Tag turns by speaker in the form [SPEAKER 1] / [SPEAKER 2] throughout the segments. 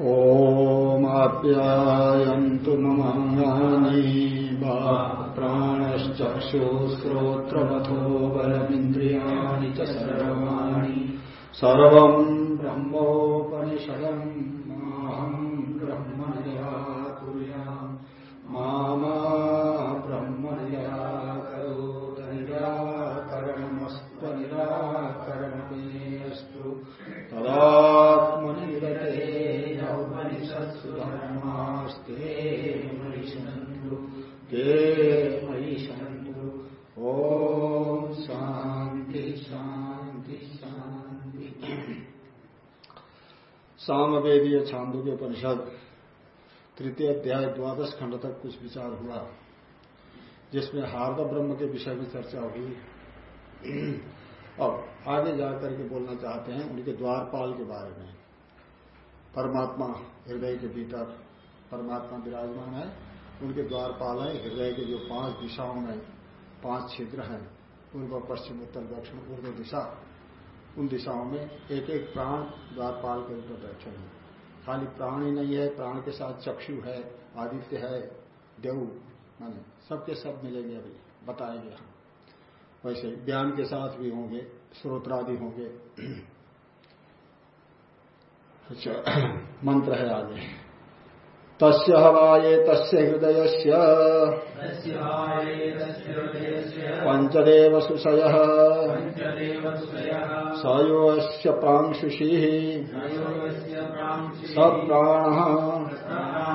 [SPEAKER 1] ओमाप्यायन्तु ममाङ्गानि प्राणश्चक्षुश्रोत्रमथो बलमिन्द्रियाणि च सर्वाणि। सर्वम् परिषद तृतीय अध्याय, द्वादश खंड तक कुछ विचार हुआ, जिसमें हार्द ब्रह्म के विषय में चर्चा हुई। अब आगे जाकर के बोलना चाहते हैं उनके द्वारपाल के बारे में। परमात्मा हृदय के भीतर, परमात्मा विराजमान है, उनके द्वारपाल है, हृदय के जो पाँच दिशाओं में पाँच क्षेत्र हैं, पूर्व, पश्चिम, उत्तर, दक्षिण, पूर्व दिशा, उन दिशाओं में एक एक प्राण द्वारपाल के में बैठे हैं खाली प्राण ही नहीं है, प्राण के साथ चक्षु है, आदित्य है, देव, माने सबके सब मिलेंगे अभी, बताएँगे हम। वैसे ज्ञान के साथ भी होंगे, स्रोत्रादि होंगे। अच्छा मंत्र है आगे। तस्य हवाये तस्य हृदय पंचदेव सुषय। सयोस्य प्रांशुषी। स प्राण।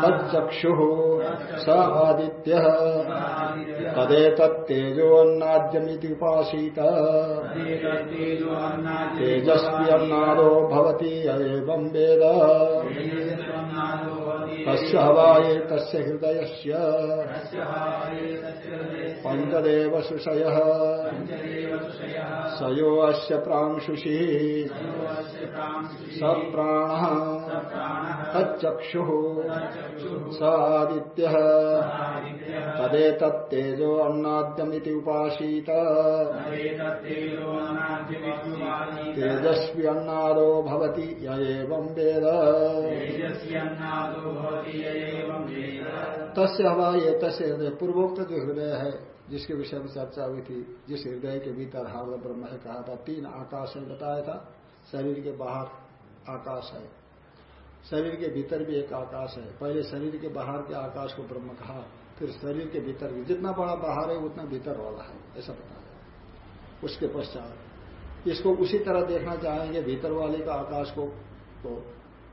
[SPEAKER 1] तच्चक्षु स आदित्य। तदेतत्तेजोन्नाद्यमिति उपासीत। तेजस्वी अन्नादो भवति। एवं वेद। तस्य हवाये तस्य हृदयस्य। पञ्चदेव सुषयः। सयो अस्य प्रांशुषिः। स प्राणः तच्चक्षुः स आदित्यः तदेतत्तेजो अन्नाद्यमिति उपासीत तेजस्वी अन्नादो भवति य एवं वेद। तस्य हवा ये तस्य हृदय पूर्वोक्त जो हृदय है जिसके विषय में चर्चा हुई थी जिस हृदय के भीतर हार्द ब्रह्म है कहा था तीन आकाश है बताया था शरीर के बाहर आकाश है। शरीर के भीतर भी एक आकाश है। पहले शरीर के बाहर के आकाश को ब्रह्म कहा, फिर शरीर के भीतर भी। जितना बड़ा बाहर है, उतना भीतर वाला है, ऐसा बताया उसके पश्चात, इसको उसी तरह देखना चाहेंगे, भीतर वाले का आकाश को तो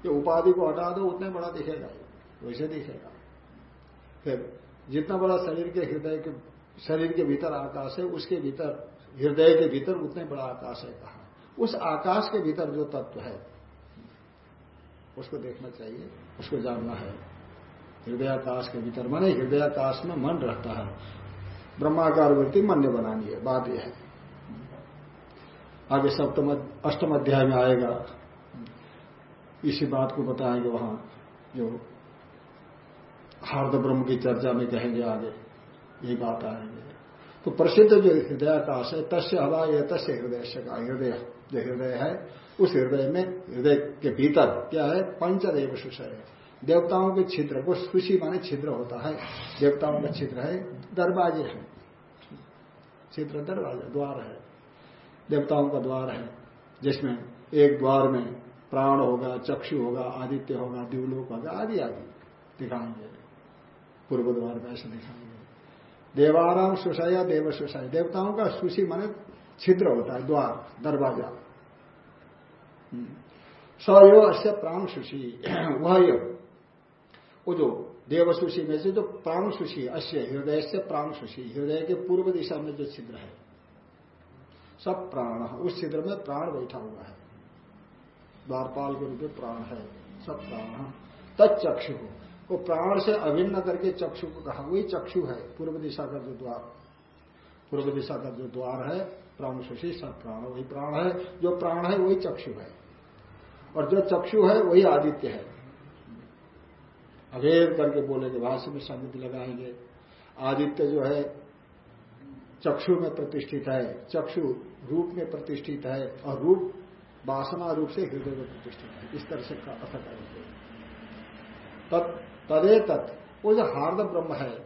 [SPEAKER 1] ये उपाधि को हटा दो, उतना बड़ा दिखेगा वैसे दिखेगा। फिर, जितना बड़ा शरीर के हृदय के, शरीर के भीतर आकाश है, उसके भीतर, हृदय के भीतर उतने बड़ा आकाश है कहा। उस आकाश के भीतर जो तत्व है उसको देखना चाहिए, उसको जानना है। हृदयाकाश के भीतर माने हृदयाकाश में मन रहता है। ब्रह्माकार वृत्ति मन ने बनानी है, बात यह है। आगे सप्तम अष्टम अध्याय में आएगा। इसी बात को बताएँगे वहाँ, जो हार्द ब्रह्म की चर्चा में कहेंगे आगे यही बात आएँगे। तो प्रसिद्ध जो हृदयाकाश है, तस्य हवा यह तस्य हृदय का हृदय, जो हृदय है उस हृदय में, हृदय के भीतर क्या है? पंचदेव सुषय देवताओं के छिद्र, वो सुशी माने छिद्र होता है। देवताओं का छिद्र है, दरवाजे हैं। छिद्र, दरवाज़ा, द्वार है। देवताओं का द्वार है, जिसमें एक द्वार में प्राण होगा, चक्षु होगा, आदित्य होगा, दिवलोक होगा, आदि आदि दिखाएँगे। पूर्व द्वार में ऐसे दिखाएँगे। देवाराम सुषया देव सुषय देवताओं का सुशी माने छिद्र होता है, द्वार, दरवाज़ा। सयो अश्य प्राण सुशी वह वो जो देव सुशी में से जो प्राण सुशी अश्य हृदय से प्राण सुशी हृदय के पूर्व दिशा में जो छिद्र है, सब प्राण, उस छिद्र में प्राण बैठा हुआ है। द्वारपाल के रूप में प्राण है, सब प्राण। तत्चक्षु वो प्राण से अभिन्न करके चक्षु को कहा, वही चक्षु है, पूर्व दिशा का जो द्वार। पूर्व दिशा का जो द्वार है, प्राण सुशी सब प्राण, वही प्राण है। जो प्राण है, वही चक्षु है। और जो चक्षु है वही आदित्य है। अभेद करके बोलेंगे भाष्य में समिति लगाएँगे। आदित्य जो है चक्षु में प्रतिष्ठित है चक्षु रूप में प्रतिष्ठित है और रूप वासना रूप से हृदय में प्रतिष्ठित है। इस तरह से अर्थ करेंगे। तदे तत् वो जो हार्द ब्रह्म है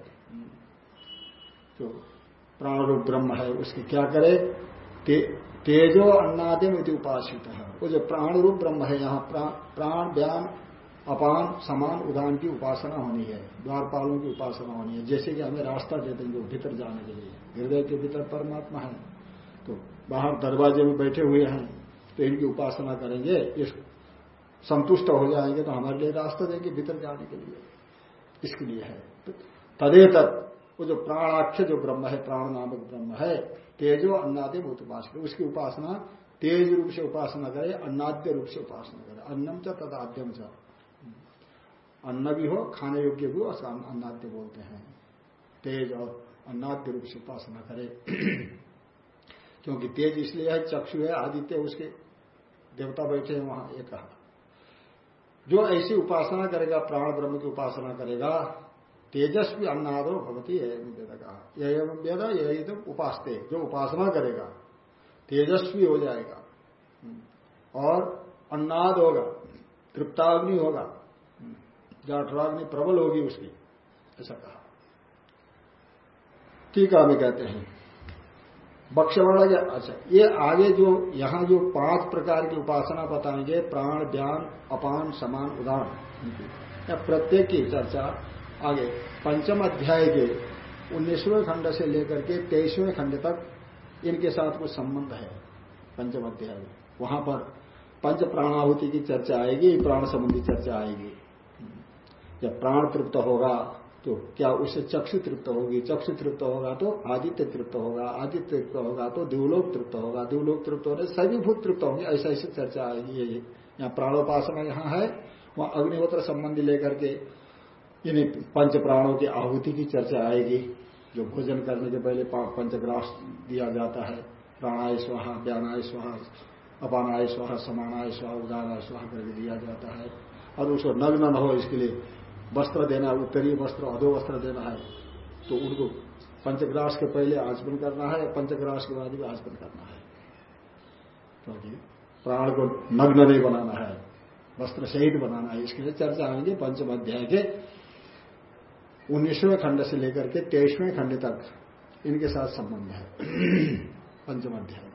[SPEAKER 1] जो प्राण रूप ब्रह्म है उसकी क्या करे? ते, तेजो अन्नादिम उपासित। है वो जो प्राण रूप ब्रह्म है, यहाँ प्राण व्यान अपान, समान, उदान की उपासना होनी है, द्वारपालों की उपासना होनी है, जैसे कि हमें रास्ता दे देंगे भीतर जाने के लिए। हृदय के भीतर परमात्मा है तो बाहर दरवाजे में बैठे हुए हैं तो इनकी उपासना करेंगे, इस संतुष्ट हो जाएँगे तो हमारे लिए रास्ता देंगे भीतर जाने के लिए। इसके लिए है। तदे तक वो जो प्राणाख्य जो ब्रह्म है, प्राण नामक ब्रह्म है, तेजो अन्नादि भूत उपासना उसकी उपासना तेज रूप से उपासना करे, अन्नाद्य रूप से उपासना करे। अन्नम च तदाद्यम च। अन्न भी हो, खाने योग्य भी हो अन्नाद्य बोलते हैं। तेज और अन्नाद्य रूप से उपासना करे। क्योंकि तेज इसलिए है, चक्षु है, आदित्य उसके देवता बैठे हैं वहाँ एक कहा। जो ऐसी उपासना करेगा, प्राण ब्रह्म की उपासना करेगा, तेजस्वी अन्नादो भवती है वेद कहा। यह वेद, यही तो उपासते, जो उपासना करेगा तेजस्वी हो जाएगा। और अन्नाद होगा, तृप्ताग्नि होगा। जाठराग्नि प्रबल होगी उसकी, ऐसा कहा। ठीक है कहते हैं, बक्षवर्ण अच्छा ये आगे जो, यहाँ जो पाँच प्रकार की उपासना बताएँगे, प्राण ज्ञान अपान, समान, उदान। या प्रत्येक की चर्चा आगे, पंचम अध्याय के उन्नीसवें खंड से लेकर के तेईसवें खंड तक इनके साथ कुछ संबंध है, पंचम अध्याय में। वहाँ पर पंच प्राणाहुति की चर्चा आएगी, प्राण संबंधी चर्चा आएगी। जब प्राण तृप्त होगा तो क्या उससे चक्षु तृप्त होगी? चक्षु तृप्त होगा तो आदित्य तृप्त होगा, आदित्य तृप्त होगा तो दिवलोक तृप्त होगा। दिवलोक तृप्त होने सभी भूत तृप्त होंगे, ऐसा ऐसी चर्चा आएगी ये यहाँ प्राणोपासना यहाँ है, वहाँ अग्निहोत्र संबंधी लेकर के इन्हीं पंच प्राणों की आहुति की चर्चा आएगी। जो भोजन करने के पहले पंचग्रास दिया जाता है। प्राणाय स्वाहा, ज्ञानाय स्वाहा, अपानाय स्वाहा, समानाय स्वाहा उदानाय स्वाहा करके दिया जाता है। और उसको नग्न न हो इसके लिए वस्त्र देना है उत्तरीय वस्त्र, अधो वस्त्र देना है तो उनको पंचग्रास के पहले आचमन करना है, पंचग्रास के बाद भी आचमन करना है। क्योंकि तो प्राण को नग्न नहीं बनाना है, वस्त्र सहित बनाना है। इसके लिए चर्चा आएँगे पंचम अध्याय के उन्नीसवें खंड से लेकर के तेईसवें खंड तक इनके साथ संबंध है। पंचम अध्याय।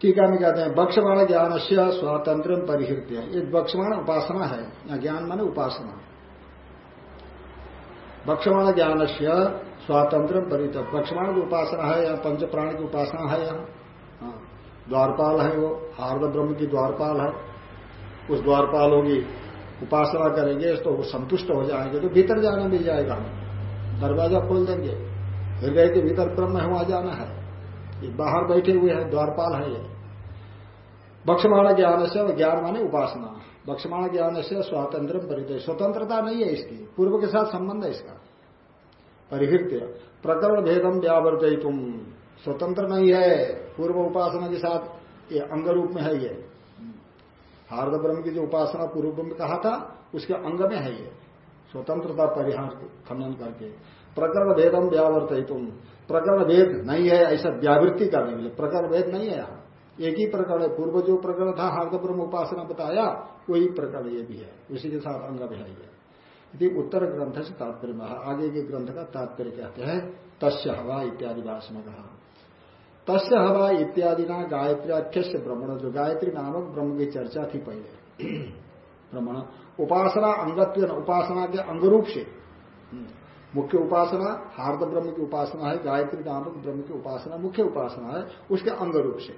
[SPEAKER 1] टीका में कहते हैं बक्षमाण ज्ञान से स्वतंत्र परिहृत्य। ये बक्षमाण उपासना है, या ज्ञान माने उपासना। बक्षमाण ज्ञान से स्वातंत्र परित बक्षमाण की उपासना है, या पंच प्राण की उपासना है यहाँ द्वारपाल है वो हार्द ब्रह्म की द्वारपाल है। उस द्वारपाल होगी उपासना करेंगे तो संतुष्ट हो जाएँगे तो भीतर जाना मिल जाएगा। हमें दरवाज़ा खोल देंगे। हृदय के भीतर ब्रह्म है, वहाँ जाना है। ये बाहर बैठे हुए हैं, द्वारपाल है ये। बक्षमाण ज्ञान से ज्ञान माने उपासना। बक्षमाण ज्ञान से स्वातंत्र परिचय। स्वतंत्रता नहीं है इसकी। पूर्व के साथ संबंध है इसका। परिहृत्य प्रकरण भेदम व्यावर्त तुम स्वतंत्र नहीं है। पूर्व उपासना के साथ ये अंग रूप में है ये। हार्द ब्रह्म की जो उपासना पूर्व में कहा था, उसके अंग में है ये। स्वतंत्रता परिहार खनन करके। प्रकरण भेदम व्यावर्त तुम प्रकरण भेद नहीं है, ऐसा व्यावृत्ति करने के लिए। प्रकरण भेद नहीं है यहाँ। एक ही प्रकरण है। पूर्व जो प्रकरण था हार्द ब्रह्म उपासना बताया, वही प्रकरण ये भी है। उसी के साथ अंग भी है ये। यदि उत्तर ग्रंथ से तात्पर्य आगे के ग्रंथ का तात्पर्य कहते हैं, तस्य हवा इत्यादि भाषण कहा तस्य हवा इत्यादि ना गायत्री से ब्रह्मण जो गायत्री नामक ब्रह्म की चर्चा थी पहले। ब्रह्मण उपासना अंगत्व उपासना के अंग रूप से। हम्म, मुख्य उपासना हार्द ब्रह्म की उपासना है गायत्री नामक ब्रह्म की उपासना मुख्य उपासना है उसके अंग रूप से।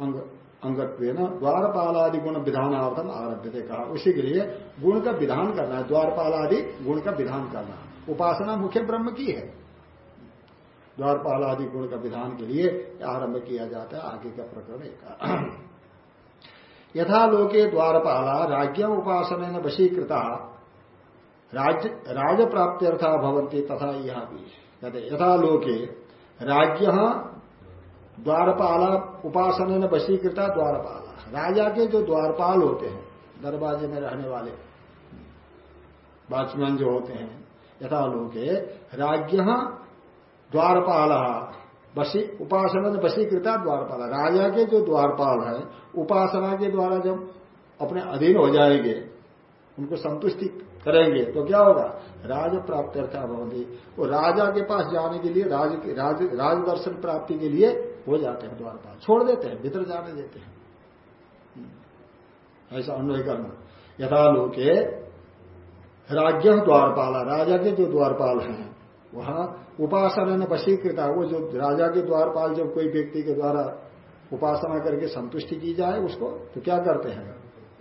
[SPEAKER 1] अंग अंगत्व द्वारपाल आदि गुण विधानार्थम आरभ्य थे कहा। उसी के लिए गुण का विधान करना है द्वारपाल आदि गुण का विधान करना। उपासना मुख्य ब्रह्म की है। द्वारपाल आदि गुण का विधान के लिए आरंभ किया जाता है, आगे का प्रकरण एक यथा लोके द्वारपाला राज्य उपासन वशीकृता राज राज प्राप्त्यर्था भवंती तथा यह भी। कहते यथा लोके राज्य द्वारपाला उपासन वशीकृता द्वारपाला राजा के जो द्वारपाल होते हैं, दरवाजे में रहने वाले वॉचमैन जो होते हैं, यथा लोके राज्य द्वारपाल बसी उपासना बसीकृता द्वारपाल। राजा के जो द्वारपाल है उपासना के द्वारा जब अपने अधीन हो जाएँगे उनको संतुष्टि करेंगे तो क्या होगा? राज प्राप्त अर्था भवंती वो राजा के पास जाने के लिए राज, राज, राज दर्शन प्राप्ति के लिए हो जाते हैं द्वारपाल। छोड़ देते हैं भीतर जाने देते हैं। हम्म। ऐसा अन्वय करना। यथा लोके राज्य द्वारपाला। राजा के जो द्वारपाल हैं वहाँ उपासना वशीकृता वो जो राजा के द्वारपाल जब कोई व्यक्ति के द्वारा उपासना करके संतुष्टि की जाए, उसको तो क्या करते हैं?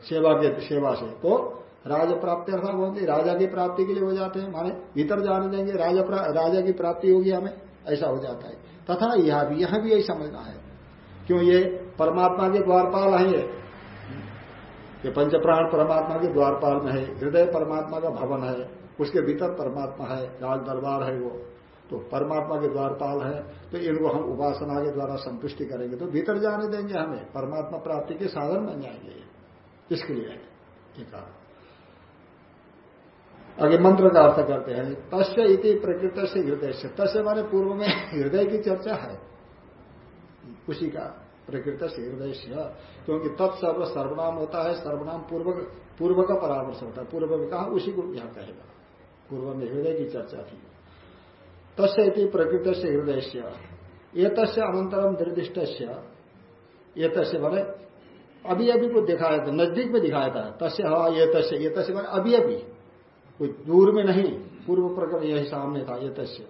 [SPEAKER 1] सेवा के, सेवा से। तो राजा प्राप्ति अर्थात बोलते राजा की प्राप्ति के लिए हो जाते हैं। माने भीतर जाने देंगे राजा राजा की प्राप्ति होगी हमें, ऐसा हो जाता है। तथा यह भी, यहाँ भी यही समझना है। क्यों ये परमात्मा के द्वारपाल है ये? ये पंच प्राण परमात्मा के द्वारपाल में है। हृदय परमात्मा का भवन है। उसके भीतर परमात्मा है, राज दरबार है वो। तो परमात्मा के द्वारपाल है तो इनको हम उपासना के द्वारा संतुष्टि करेंगे। तो भीतर जाने देंगे हमें, परमात्मा प्राप्ति के साधन बन जाएँगे। इसके लिए ठीक है आगे मंत्र का अर्थ करते हैं, तस्य इति प्रकृत से हृदय से तस्य माने पूर्व में हृदय की चर्चा है। उसी का प्रकृत से हृदय से क्योंकि तत्सर्व सर्वनाम होता है, सर्वनाम पूर्व पूर्व का परामर्श होता है। पूर्व में कहा, उसी को यहाँ कहेगा। पूर्व में हृदय की। चर्चा थी तस्य प्रकृत से हृदय से ये तस्य अनंतरम निर्दिष्ट ये तस्य मैंने अभी अभी को दिखाया था, नज़दीक में दिखाया था। तस्य हवा ये तस्य ये तस्य मैंने अभी अभी। कोई दूर में नहीं, पूर्व प्रकरण यही सामने था ये तस्य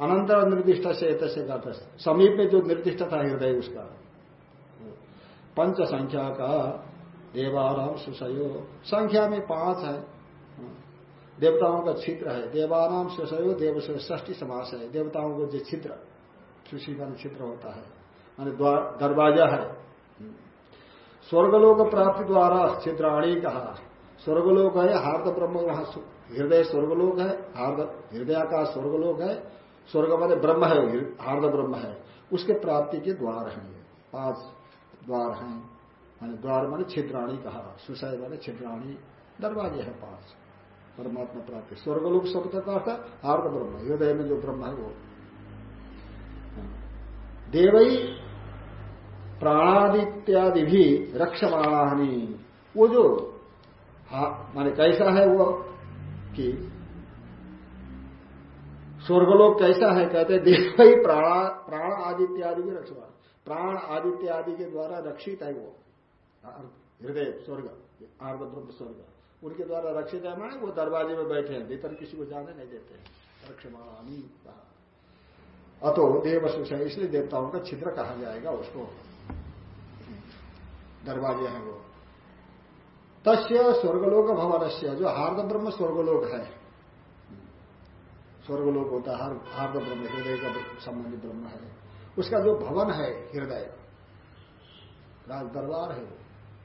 [SPEAKER 1] अनंतर निर्दिष्ट से तस्य का समीप में जो निर्दिष्ट था हृदय, उसका। पंच संख्या का देवाराम सुसयो। संख्या में पाँच है। देवताओं का छिद्र है। देवानाम सुसयो देव ष्टी समास है। देवताओं को जो छिद्र का छिद्र होता है, मान दरवाज़ा है। स्वर्गलोक प्राप्ति द्वारा छिद्राणी कहा। स्वर्गलोक है, हार्द ब्रह्म हृदय स्वर्गलोक है, हार्द हृदय का स्वर्गलोक है। स्वर्ग मान ब्रह्म है हार्द ब्रह्म है। उसके प्राप्ति के द्वार हैं पाँच द्वार हैं। मान द्वार माने छिद्राणी कहा। सुशय माने छिद्राणी। दरवाजे है पाँच। परमात्मा प्राप्ति। स्वर्गलोक शब्द का अर्थ हार्द ब्रह्म, हृदय में जो ब्रह्म है वो। देवई प्राणादित्यादि भी रक्षमाणी वो जो माने कैसा है वो कि स्वर्गलोक कैसा है, कहते हैं देव ही प्राण आदित्यादि भी रक्षमा प्राण आदित्य आदि के द्वारा रक्षित है वो। हृदय, स्वर्ग आर्द ब्रह्म, स्वर्ग। उनके द्वारा रक्षित है माने, वो दरवाजे में बैठे हैं, भीतर किसी को जाने नहीं देते हैं। रक्षमाणी कहा। अतो देव है इसलिए देवताओं का छिद्र कहा जाएगा उसको। दरवाजे हैं वो। तस्य स्वर्गलोक भवन से जो हार्द ब्रह्म स्वर्गलोक है। स्वर्गलोक होता है हार्द ब्रह्म हृदय का संबंधी ब्रह्म है। उसका जो भवन है, हृदय राज दरबार है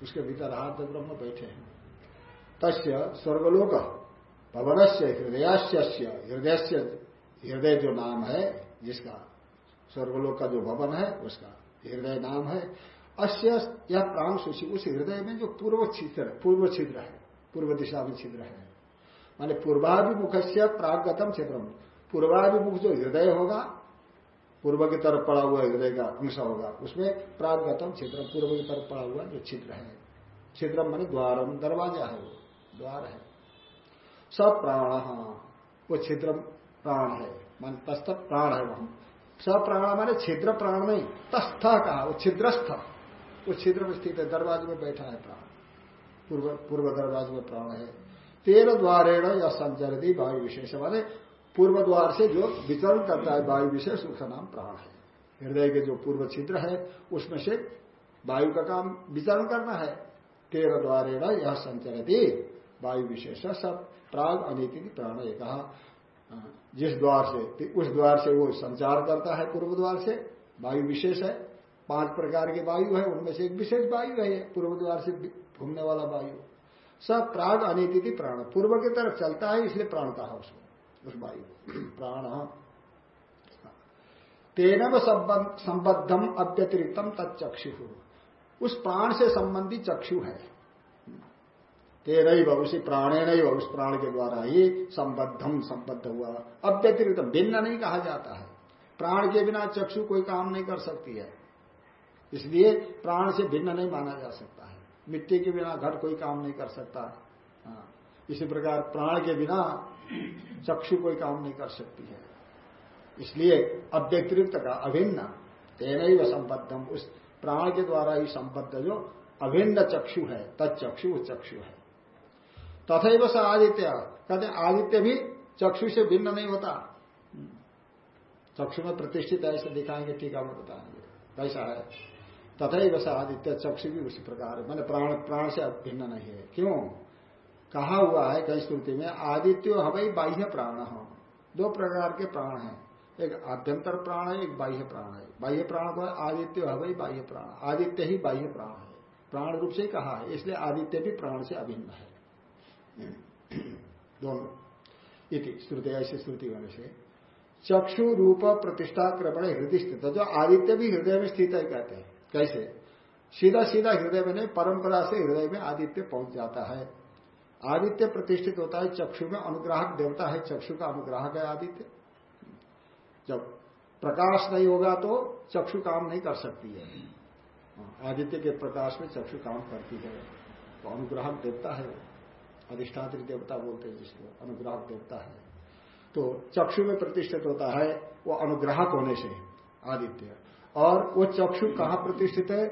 [SPEAKER 1] उसके भीतर हार्द ब्रह्म बैठे हैं। तस्य स्वर्गलोक भवन से हृदयास्य, हृदय से हृदय जो नाम है, जिसका स्वर्गलोक का जो भवन है, उसका हृदय नाम है अश्य यह प्राण सुशी उस हृदय में जो पूर्व छिद्र पूर्व छिद्र है, पूर्व दिशा में छिद्र है। माने पूर्वाभिमुख से प्रागतम क्षेत्र पूर्वाभिमुख जो हृदय होगा, पूर्व की तरफ़ पड़ा हुआ हृदय का अंश होगा, उसमें प्रागतम क्षेत्र पूर्व की तरफ़ पड़ा हुआ जो छिद्र है। छिद्र माने द्वारम, दरवाज़ा है वो। द्वार है। सब प्राण वो छिद्र प्राण है। मान तस्थ प्राण है वहाँ। प्राण माने छिद्र प्राण नहीं, तस्थ कहा, वो छिद्रस्थ। वो छिद्र में स्थित है, दरवाजे में बैठा है प्राण। पूर्व पूर्व दरवाजे में प्राण है। तेरह द्वारेण या संचरती वायु विशेष। माने पूर्व द्वार से जो विचरण करता है, वायु विशेष, उसका नाम प्राण है। हृदय के जो पूर्व छिद्र है, उसमें से वायु का काम विचरण करना है। तेरह द्वारेण यह संचरती वायु विशेष सब प्राग अनिति प्राण ये कहा जिस द्वार से उस द्वार से वो संचार करता है, पूर्व द्वार से वायु विशेष है, पाँच प्रकार के वायु है, उनमें से एक विशेष वायु है पूर्व द्वार से घूमने वाला वायु। सब प्राग अनिति प्राण, पूर्व की तरफ़ चलता है, इसलिए प्राण कहा उसको उस वायु, प्राण। तेनव संबद्धम अव्यतिरिक्तम तत्चक्षु उस प्राण से संबंधी चक्षु है। तेरह ही उसी प्राणेन ही उस प्राण के द्वारा ही संबद्धम संबद्ध हुआ। अव्यतिरिक्त भिन्न नहीं कहा जाता है। प्राण के बिना चक्षु कोई काम नहीं कर सकती है। इसलिए प्राण से भिन्न नहीं माना जा सकता है। मिट्टी के बिना घट कोई काम नहीं कर सकता। हाँ। इसी प्रकार प्राण के बिना चक्षु कोई काम नहीं कर सकती है। इसलिए अव्यतिरिक्त का अभिन्न तेन ही संबद्धम उस प्राण के द्वारा ही संबद्ध जो अभिन्न चक्षु है तत्चक्षु चक्षु है। तथा स आदित्य। कहते आदित्य भी चक्षु से भिन्न नहीं होता। चक्षु में प्रतिष्ठित ऐसे दिखाएँगे, टीका में बताएँगे। कैसा है। तथा वैसा आदित्य, चक्षु भी उसी प्रकार है। मैंने प्राण प्राण से भिन्न नहीं है। क्यों? कहा हुआ है कई स्तुति में, आदित्य हवाई बाह्य प्राण। हो दो प्रकार के प्राण हैं। एक आभ्यंतर प्राण है, एक बाह्य प्राण है। बाह्य प्राण को आदित्य हवाई बाह्य प्राण। आदित्य ही बाह्य प्राण है। प्राण रूप से कहा है, इसलिए आदित्य भी प्राण से अभिन्न है। दोनों। इति, श्रुति, ऐसी श्रुति होने से। चक्षु रूप प्रतिष्ठा क्रमण हृदय स्थित जो आदित्य भी हृदय में स्थित है कहते हैं। कैसे? सीधा सीधा हृदय में नहीं, परंपरा से हृदय में आदित्य पहुँच जाता है। आदित्य प्रतिष्ठित होता है चक्षु में, अनुग्राहक देवता है चक्षु का अनुग्राहक है आदित्य। जब प्रकाश नहीं होगा तो चक्षु काम नहीं कर सकती है। आदित्य के प्रकाश में चक्षु काम करती है। तो अनुग्राहक देवता है अधिष्ठात्री देवता बोलते हैं जिसको अनुग्राहक देवता है। तो चक्षु में प्रतिष्ठित होता है, वो अनुग्राहक होने से आदित्य। और वो चक्षु कहाँ प्रतिष्ठित है?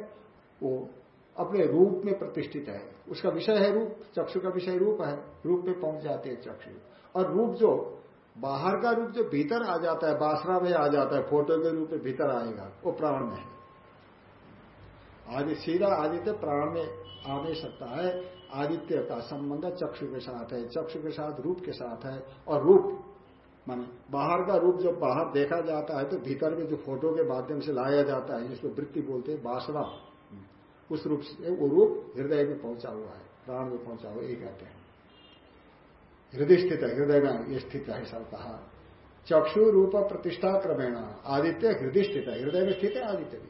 [SPEAKER 1] वो अपने रूप में प्रतिष्ठित है। उसका विषय है रूप, चक्षु का विषय रूप है, रूप में पहुँच जाते हैं चक्षु। और रूप जो बाहर का रूप जो भीतर आ जाता है, बासरा में आ जाता है, फ़ोटो के रूप में भीतर आएगा, वो प्राण में है। आदि, सीधा आदित्य प्राण में आ नहीं सकता है। आदित्य का संबंध चक्षु के साथ है, चक्षु के साथ रूप के साथ है और रूप, माने बाहर का रूप जब बाहर देखा जाता है तो भीतर में जो फ़ोटो के माध्यम से लाया जाता है, जिसको वृत्ति बोलते हैं बासरा उस रूप से वो रूप हृदय में पहुँचा हुआ है, प्राण में पहुँचा हुआ ये कहते हैं। हृदय स्थित है, हृदय में ये स्थित है, सब कहा। चक्षु रूप प्रतिष्ठा क्रमेण, आदित्य हृदय स्थित है, हृदय में स्थित है, आदित्य भी।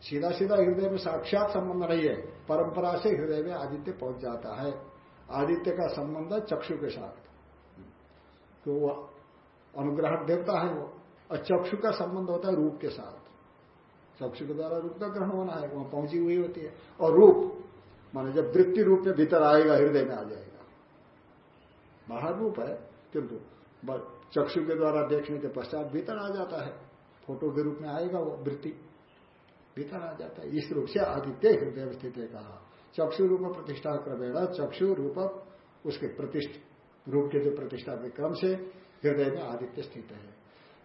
[SPEAKER 1] सीधा सीधा हृदय में साक्षात संबंध नहीं है। परंपरा से हृदय में आदित्य पहुँच जाता है। आदित्य का संबंध चक्षु के साथ। तो वो अनुग्रह देवता है वो। और चक्षु का संबंध होता है रूप के साथ। चक्षु के द्वारा रूप का ग्रहण होना है, वहाँ पहुँची हुई होती है। और रूप, माने जब वृत्ति रूप में भीतर आएगा, हृदय में आ जाएगा। बाहर रूप है, किंतु चक्षु के द्वारा देखने के पश्चात भीतर आ जाता है। फ़ोटो के रूप में आएगा वो वृत्ति। भीतर आ जाता है। इस रूप से आदित्य हृदय स्थित है कहा। चक्षु रूप प्रतिष्ठा क्रमेण, चक्षु रूप उसके प्रतिष्ठ, रूप के जो प्रतिष्ठा के क्रम से हृदय में आदित्य स्थित है।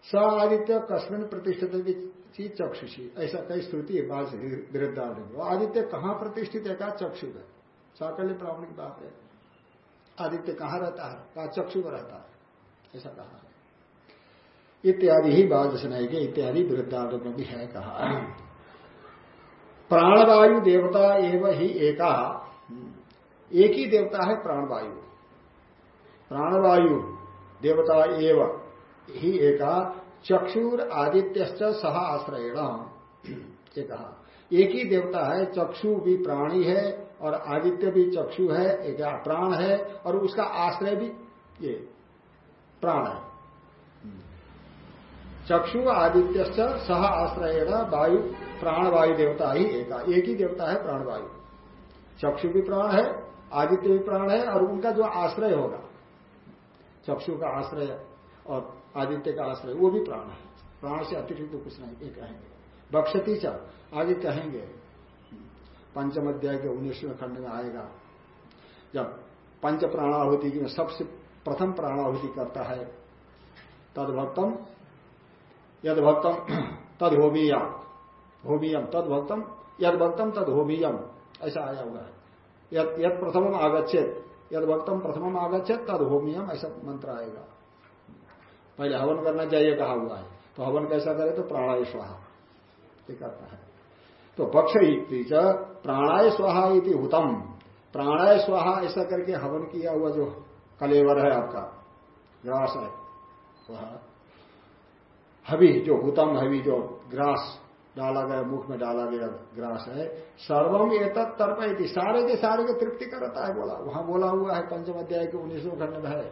[SPEAKER 1] स आदित्य कस्मिन प्रतिष्ठित चक्षुषी। ऐसा कई स्तुति है बाद विरुद्धार्थ आदित्य कहाँ प्रतिष्ठित है? कहा चक्षु में? साकल्य प्रावणिक बात है। आदित्य कहाँ रहता है? कहा चक्षु में रहता है? ऐसा कहा है। इत्यादि ही बात सुनाएगी इत्यादि विरुद्धार्थ में भी है कहा। प्राणवायु देवता एवं ही एका। एक ही देवता है प्राणवायु। प्राणवायु देवता एवं ही एका, चक्षुर आदित्य सह आश्रयण ये कहा। एक ही देवता है, चक्षु भी प्राणी है और आदित्य भी चक्षु है, एक प्राण है और उसका आश्रय भी ये प्राण है। चक्षु आदित्य सह आश्रय वायु प्राण वायु देवता ही एक। एक ही देवता है प्राणवायु। चक्षु भी प्राण है, आदित्य भी प्राण है और उनका जो आश्रय होगा, चक्षु का आश्रय और आदित्य का आश्रय, वो भी प्राण है। प्राण से अतिरिक्त कुछ नहीं ये कहेंगे बक्षती च, आगे कहेंगे। पंचम अध्याय के उन्नीसवें खंड में आएगा। जब पंच प्राणाहुति की सबसे प्रथम प्राणाहुति करता है तद भक्तम यद भक्तम तद होमीया होमियम तद भक्तम यद भक्तम तद होमियम ऐसा आया हुआ है। यद प्रथम आगच्छेद यद भक्तम प्रथम आगच्छे तद होमियम ऐसा मंत्र आएगा। पहले हवन करना चाहिए कहा हुआ है। तो हवन कैसा करे तो प्राणाय स्वाहा। करता है। तो पक्ष युक्ति च प्राणाय स्वाहा हुतम। प्राणाय स्वाहा ऐसा करके हवन किया हुआ जो कलेवर है आपका ग्रास है, वह हवि, जो हुतम हवि, जो ग्रास डाला गया, मुख में डाला गया ग्रास है, सर्वम एक तर्पयती। सारे के सारे को तृप्ति करता है बोला। वहाँ बोला हुआ है पंचम अध्याय के उन्नीसवें खंड में है।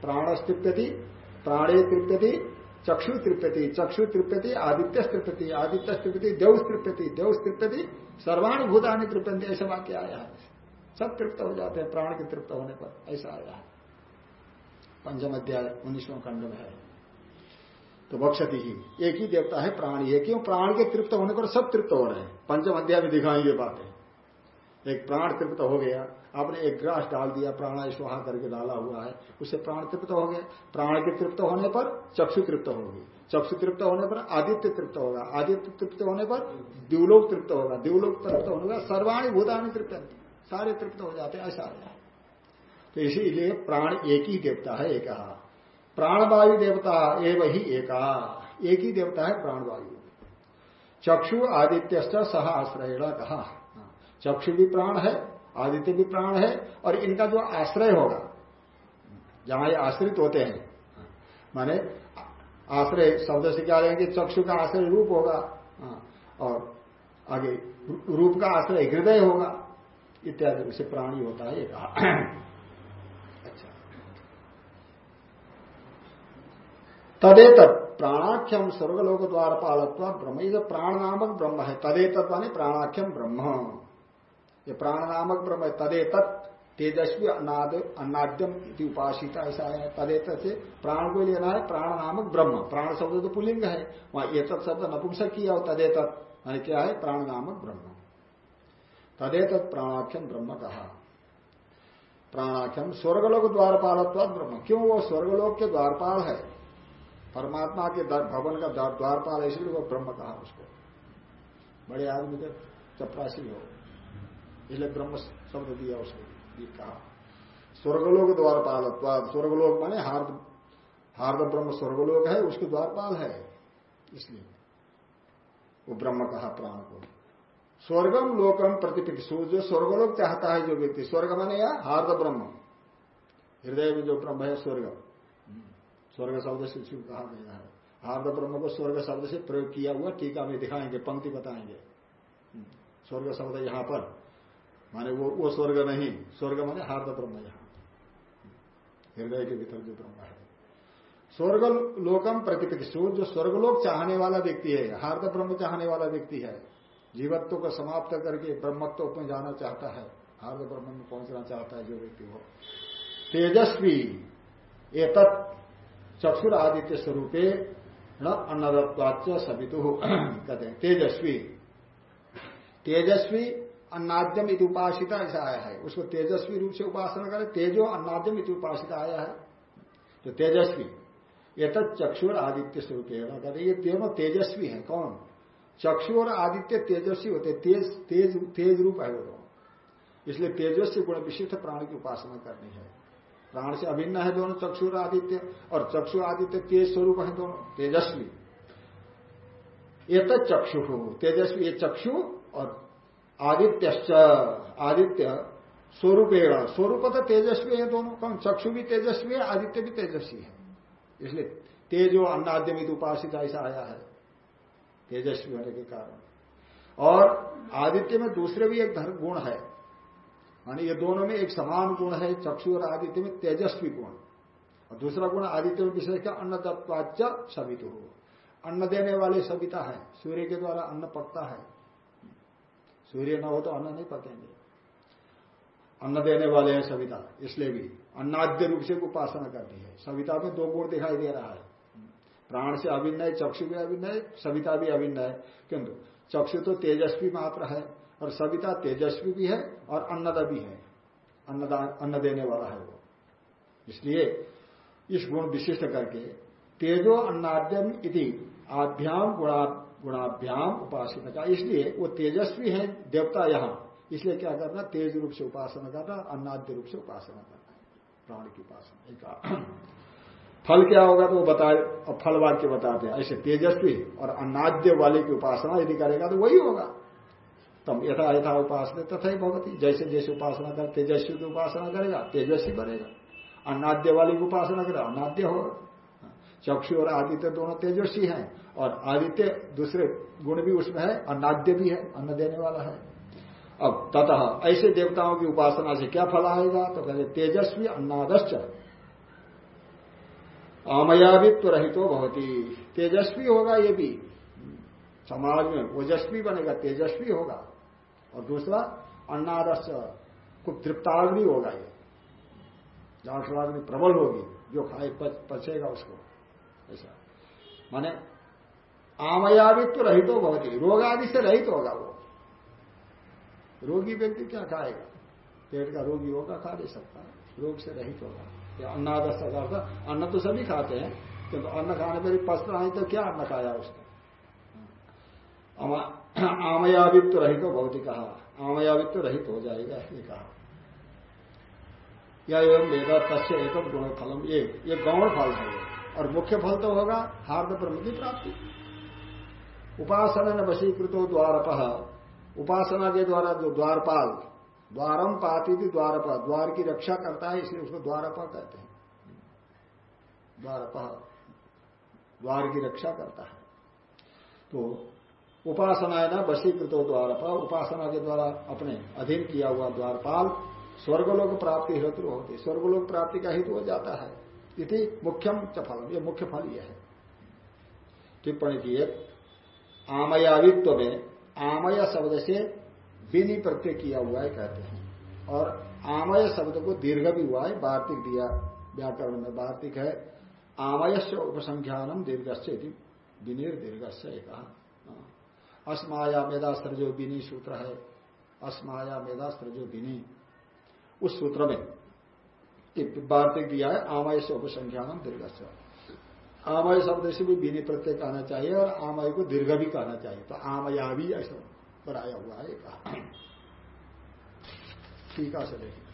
[SPEAKER 1] प्राण तृप्यति, प्राणे तृप्यति, चक्षु तृप्यति। चक्षु तृप्यति, आदित्य तृप्यति। आदित्य तृप्यति देव तृप्यति। देव तृप्यति, सर्वाणु भूतानि तृप्यंति ऐसा वाक्य आया है। सब तृप्त हो जाते हैं, प्राण के तृप्त होने पर, ऐसा आया है। पंचम अध्याय, उन्नीसवें खंड में है। तो बक्षति ही। एक ही देवता है, प्राण ये क्यों प्राण के तृप्त होने पर सब तृप्त हो रहे हैं। पंचम अध्याय में दिखाएँगे बातें। एक प्राण तृप्त हो गया, आपने एक ग्रास डाल दिया प्राण स्वाहा करके डाला हुआ है उससे प्राण तृप्त हो गया। प्राण के तृप्त होने पर चक्षु तृप्त होगी। चक्षु तृप्त होने पर आदित्य तृप्त होगा। आदित्य तृप्त होने पर दिवलोक तृप्त होगा। दिवलोक तृप्त होने पर सर्वाणी भूतानी तृप्त सारे तृप्त हो जाते हैं, ऐसा तो इसीलिए प्राण एक ही देवता है, एक। प्राणवायु देवता एवं ही एका। एक ही देवता है प्राणवायु। चक्षु आदित्य सह आश्रय कहा चक्षु भी प्राण है, आदित्य भी प्राण है, और इनका जो आश्रय होगा, जहाँ ये आश्रित होते हैं, माने आश्रय शब्द से क्या लेंगे चक्षु का आश्रय रूप होगा, और आगे रूप का आश्रय हृदय होगा, इत्यादि से प्राणी होता है ये कहा अच्छा तदेत प्राणाख्यम स्वर्गलोक द्वार पालत्व ब्रह्म ये प्राण नामक ब्रह्म है। तदेत मानी प्राणाख्यम ब्रह्म। ये प्राण नामक ब्रह्म तदे तत् तेजस्वी अन्नाद अन्नाद्यम उपासिता ऐसा है। तदे से प्राण को लेना है प्राण नामक ब्रह्म। प्राण शब्द तो पुलिंग है। वहाँ ये तत् शब्द नपुंसक किया हो तदे तत् क्या है? प्राण नामक ब्रह्म। तदे तत् प्राणाख्यम ब्रह्म कहा। प्राणाख्यम स्वर्गलोक द्वारपालत्व ब्रह्म। क्यों? वो स्वर्गलोक के द्वारपाल है। परमात्मा के भवन का द्वारपाल इसलिए वो ब्रह्म कहा उसको। बड़े आदमी के चपरासी हो इसलिए ब्रह्म शब्द दिया उसको ये कहा। स्वर्गलोक द्वारपाल स्वर्गलोक माने हार्द हार्द ब्रह्म स्वर्गलोक है, उसके द्वारपाल है। इसलिए वो ब्रह्म कहा प्राण को। स्वर्गम लोकम प्रतिपिक जो स्वर्गलोक चाहता है, जो व्यक्ति, स्वर्ग माने या हार्द ब्रह्म। हृदय में जो ब्रह्म है स्वर्ग स्वर्ग शब्द से कहा गया है हार्द ब्रह्म को स्वर्ग शब्द से प्रयोग किया हुआ टीका में दिखाएँगे, पंक्ति बताएँगे। स्वर्ग शब्द यहाँ पर। माने वो वो स्वर्ग नहीं, स्वर्ग माने हार्द ब्रह्म यहाँ। हृदय के भीतर जो ब्रह्म है। स्वर्ग लोकम प्रतिपिक्षु जो स्वर्गलोक चाहने वाला व्यक्ति है हार्द ब्रह्म चाहने वाला व्यक्ति है, जीवत्व को समाप्त करके ब्रह्मत्व में जाना चाहता है हार्द ब्रह्म में पहुँचना चाहता है जो व्यक्ति हो। तेजस्वी एक चक्षुर आदित्य स्वरूपे न अन्नदत्वाच सवितु। कहते हैं, तेजस्वी। तेजस्वी अन्नाद्यम इति उपासिता ऐसा आया है। उसको तेजस्वी रूप से उपासना करे, तेजो अन्नाद्यम इति उपासिता आया है। तो तेजस्वी ये चक्षु और आदित्य स्वरूप कहते ये दोनों तेजस्वी है, कौन? चक्षु और आदित्य तेजस्वी होते, तेज तेज तेज रूप है वो इसलिए तेजस्वी गुण विशिष्ट प्राण की उपासना करनी है। प्राण से अभिन्न है दोनों, चक्षु और आदित्य, और चक्षु आदित्य तेज स्वरूप है दोनों, तेजस्वी। ये तो चक्षु तेजस्वी, ये चक्षु और आदित्य आदित्य स्वरूपेण, स्वरूप तो तेजस्वी है दोनों, कौन? चक्षु भी तेजस्वी है, आदित्य भी तेजस्वी है। इसलिए तेजो अन्नाद्यमित उपासित ऐसा आया है, तेजस्वी होने के कारण। और आदित्य में दूसरे भी एक धर्म गुण है मानी ये दोनों में एक समान गुण है चक्षु और आदित्य में तेजस्वी गुण। और दूसरा गुण आदित्य में विशेष का अन्न तत्वाच सवित। हो अन्न देने वाले सविता है, सूर्य के द्वारा अन्न पकता है। सूर्य न हो तो अन्न नहीं पकेंगे। अन्न देने वाले हैं सविता, इसलिए भी अन्नाद्य रूप से उपासना करनी है। सविता में दो गुण दिखाई दे रहा है। प्राण से अभिन्न है, चक्षु भी अभिन्न है, सविता भी अभिन्न है। किंतु चक्षु तो तेजस्वी मात्र है। और सविता तेजस्वी भी है और अन्नदा भी है। अन्नदान अन्न देने वाला है वो। इसलिए इस गुण विशिष्ट करके तेजो अन्नाद्यम इति आभ्याम गुणा, गुणाभ्याम उपासना का। इसलिए वो तेजस्वी है, देवता यहाँ। इसलिए क्या करना, तेज रूप से उपासना करना, अन्नाद्य रूप से उपासना करना प्राण की उपासना फल क्या होगा तो वो और फल वाक्य बताते हैं। ऐसे तेजस्वी और अन्नाद्य वाले की उपासना यदि करेगा तो वही होगा। तम यथा यथा उपासना, तथा ही भगवती जैसे जैसे उपासना कर, तेजस्वी की उपासना करेगा, तेजस्वी बनेगा। अन्नाद्य वाली उपासना करेगा अन्नाद्य होगा चक्षु और आदित्य दोनों तेजस्वी हैं, और आदित्य दूसरे गुण भी उसमें है अन्नाद्य भी है, अन्न देने वाला है। अब ततः, ऐसे देवताओं की उपासना से क्या फल आएगा? तो कहते तेजस्वी अन्नादश्च। आमयावित्व रहितो भवती। तेजस्वी होगा ये भी। समाज में ओजस्वी बनेगा, तेजस्वी होगा। और दूसरा अन्नादश्च खूब तृप्ताग्नि होगा ये। जाठराग्नि प्रबल होगी, जो खाए पचेगा उसको। ऐसा। माने आमयावित्व तो रहित हो बहुत ही रोग आदि से रहित होगा वो। रोगी व्यक्ति क्या खाएगा? पेट का रोगी होगा, खा नहीं सकता। रोग से रहित होगा। या अन्नादस्त अर्थ, अन्न तो सभी खाते हैं, किंतु तो अन्न खाने पर पस्त नहीं तो क्या अन्न खाया उसने? आमयावित्व तो रहित बहुत ही कहा। आमयावित्व तो रहित हो जाएगा, ये कहा। या एवं वेदा तस्य एक गुण फलम ये ये गौण फल है। और मुख्य फल तो होगा, हार्द ब्रह्म की प्राप्ति। उपासना न वशीकृतो द्वारप। उपासना के द्वारा जो द्वारपाल द्वारम पाती थी द्वारपा, द्वार की रक्षा करता है, इसलिए उसको द्वारपा कहते हैं। द्वारपा, द्वार की रक्षा करता है। तो उपासना है ना वशीकृतो द्वारपा उपासना के द्वारा अपने अधीन किया हुआ द्वारपाल स्वर्गलोक प्राप्ति हेतु होती है। स्वर्गलोक प्राप्ति का हेतु हो जाता है। इति मुख्यम च फल ये मुख्य फल यह है। टिप्पणी की एक, आमयावित्व में आमय शब्द से बिनी प्रत्यय किया हुआ है कहते हैं। और आमय शब्द को दीर्घ भी हुआ है, वार्तिक दिया, व्याकरण में वार्तिक है। आमय से उपसंख्यानम दीर्घस्य विनिर दीर्घस्य कहा। अस्माया मेदास्त्र जो बिनी सूत्र है। अस्माया मेदास्त्र जो बिनी उस सूत्र में वार्तिक दिया है, आमय से उपसंख्यानम दीर्घस्य। आमय शब्द से भी बिनी प्रत्यय कहना चाहिए और आमय को दीर्घ भी कहना चाहिए। तो आमया भी ऐसा बनाया हुआ है कहा टीका से देखिए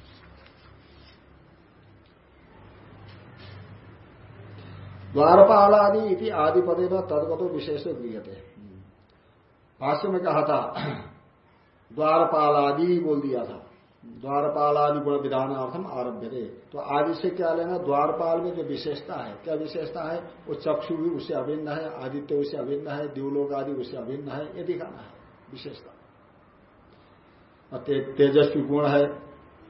[SPEAKER 1] द्वारपालादि इति आदि पदे न तदगतो विशेष गृहते भाष्य में कहा था, द्वारपालादि बोल दिया था। द्वारपालादि गुण विधानार्थम आरभ्य थे तो आदि से क्या लेना? द्वारपाल में जो विशेषता है, क्या विशेषता है? वो चक्षु भी उससे अभिन्न है, आदित्य उससे अभिन्न है दिवलोक आदि उससे अभिन्न है, ये दिखाना है, विशेषता। तेजस्वी गुण है,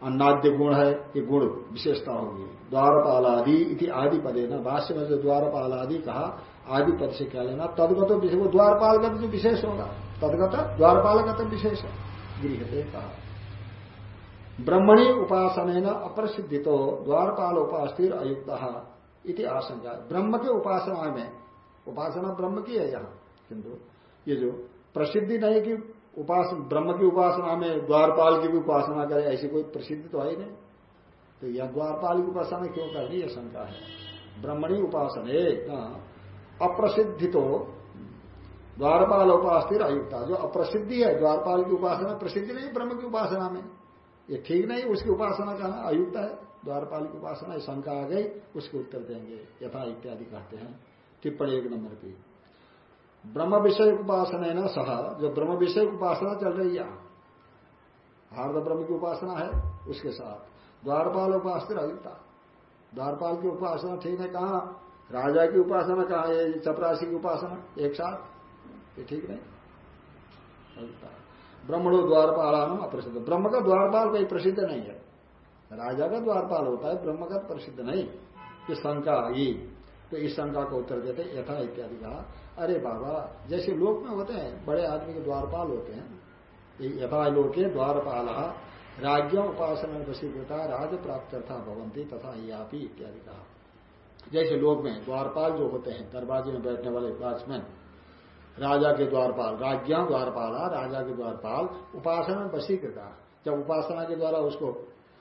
[SPEAKER 1] अन्नाद्य गुण है, ये गुण विशेषता होगी। द्वारपालादि इति आदि पदे ना। भाष्य में जो द्वारपालादि कहा आदि पद से क्या लेना? तदगत वो द्वारपाल का जो विशेष होगा। तदगत द्वारपाल तो विशेष। है गृह कहा ब्रह्मणी उपासन अप्रसिद्धितो द्वारपाल उपास्थिर अयुक्त इति आशंका। ब्रह्म के उपासना में, उपासना ब्रह्म की है यहाँ, किंतु ये जो प्रसिद्धि नहीं कि उपास, ब्रह्म की उपासना में द्वारपाल की भी उपासना करे, ऐसी कोई प्रसिद्धि तो है नहीं। तो यह द्वारपाल की उपासना क्यों करनी यह शंका है। ब्रह्मणी उपासन अप्रसिद्धि तो द्वारपाल उपास्थिर अयुक्ता जो अप्रसिद्धि है, द्वारपाल की उपासना प्रसिद्धि नहीं, ब्रह्म की उपासना में। ये ठीक नहीं, उसकी उपासना कहना अयुक्त है। द्वारपाल की उपासना शंका आ गई, उसके उत्तर देंगे। यथा इत्यादि कहते हैं। टिप्पणी एक नंबर की। ब्रह्म विषय उपासना है ना सह, जो ब्रह्म विषय उपासना चल रही है हार्द ब्रह्म की उपासना है, उसके साथ। द्वारपाल उपासना अयुक्ता द्वारपाल की उपासना ठीक है कहा? राजा की उपासना कहा चपरासी की उपासना एक साथ। ये ठीक नहीं? ब्रह्मणो द्वारपालान अप्रसिद्ध। ब्रह्म का द्वारपाल कोई प्रसिद्ध नहीं है। राजा का द्वारपाल होता है, ब्रह्म का प्रसिद्ध नहीं। ये शंका आई तो इस शंका को उत्तर देते यथा इत्यादि कहा। अरे बाबा, जैसे लोक में होते हैं, बड़े आदमी के द्वारपाल होते हैं यथा लोके द्वारपाल राज्य उपासना वशीकृता राज प्राप्त था भवंती तथा यापी इत्यादि कहा। जैसे लोग में द्वारपाल जो होते हैं दरवाजे में बैठने वाले वॉचमैन राजा के द्वारपाल राज्ञा द्वारपाला राजा के द्वारपाल उपासना वशीकृता। जब उपासना के द्वारा उसको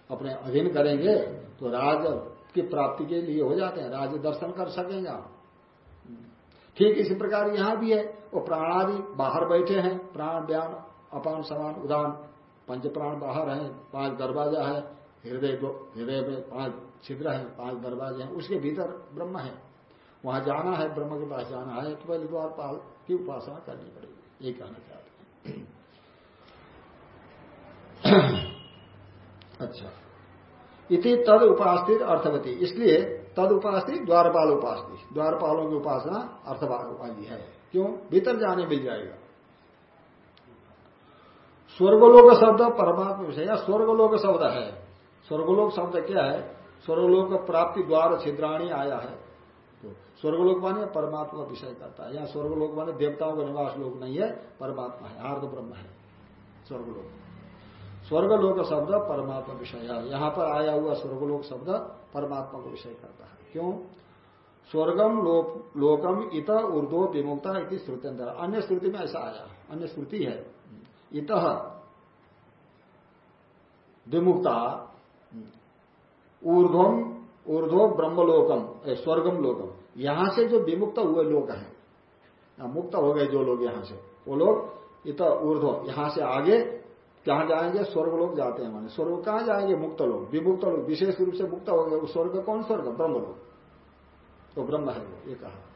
[SPEAKER 1] अपने अधीन करेंगे तो राज की प्राप्ति के लिए हो जाते हैं, राज दर्शन कर सकेंगे आप। ठीक इसी प्रकार यहाँ भी है, वो प्राणादि बाहर बैठे हैं, प्राण व्यान अपान समान, उदान, पंच प्राण बाहर हैं, पाँच दरवाज़ा है, हृदय हृदय में पाँच छिद्र है, पाँच दरवाजे हैं, उसके भीतर ब्रह्म है। वहाँ जाना है, ब्रह्म के पास जाना है तो पहले द्वारपाल की उपासना करनी पड़ेगी। ये कहना चाहते हैं। अच्छा। इति तद उपास्थित अर्थवती। इसलिए तद उपास्थित द्वारपाल उपास्थित। द्वारपालों की उपासना अर्थवादी है। क्यों? भीतर जाने मिल जाएगा। स्वर्गलोक शब्द परमात्मा विषय। या स्वर्गलोक शब्द है। स्वर्गलोक शब्द क्या है? स्वर्गलोक प्राप्ति द्वार छिद्राणी आया है। स्वर्गलोक माने परमात्मा का विषय करता है। यहाँ स्वर्गलोक माने देवताओं का निवास लोक नहीं है, परमात्मा है आर्द ब्रह्म है, स्वर्गलोक। स्वर्गलोक शब्द परमात्मा विषय है। यहाँ पर आया हुआ स्वर्गलोक शब्द परमात्मा को विषय करता है। क्यों? स्वर्गम लोकम इत ऊर्धो विमुक्ता इति श्रुति अंदर अन्य श्रुति में ऐसा आया, अन्य श्रुति है। इत विमुक्ता ऊर्ध्वम ऊर्ध्व ब्रह्मलोकम स्वर्गम लोकम। यहाँ से जो विमुक्त हुए लोग हैं। मुक्त हो गए जो लोग यहाँ से। वो लोग इत ऊर्ध यहाँ से आगे कहाँ जाएँगे? स्वर्ग लोग जाते हैं माने। स्वर्ग कहाँ जाएँगे? मुक्त लोग विमुक्त लोग विशेष रूप से मुक्त हो गए। स्वर्ग कौन? स्वर्ग ब्रह्म लोग। तो ब्रह्म है वो ये कहा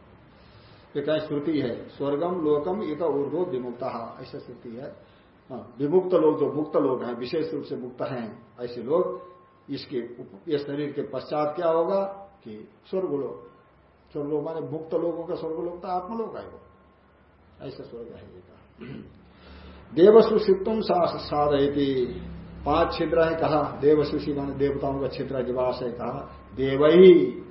[SPEAKER 1] ये कहीं श्रुति है। स्वर्गम लोकम इत ऊर्धो विमुक्ता। ऐसा श्रुति है। हाँ, विमुक्त लोग जो मुक्त लोग हैं विशेष रूप से मुक्त हैं ऐसे लोग इसके ये शरीर के पश्चात क्या होगा? कि स्वर्ग लोग। स्वर्ग लोग माने मुक्त लोगों का स्वर्ग लोग तो आत्मलोक है वो। ऐसा स्वर्ग है ये कहा। देवसुषित्व साधयती। पाँच छिद्र है कहा। देवसुषि माने देवताओं का छिद्र निवास है कहा। देवई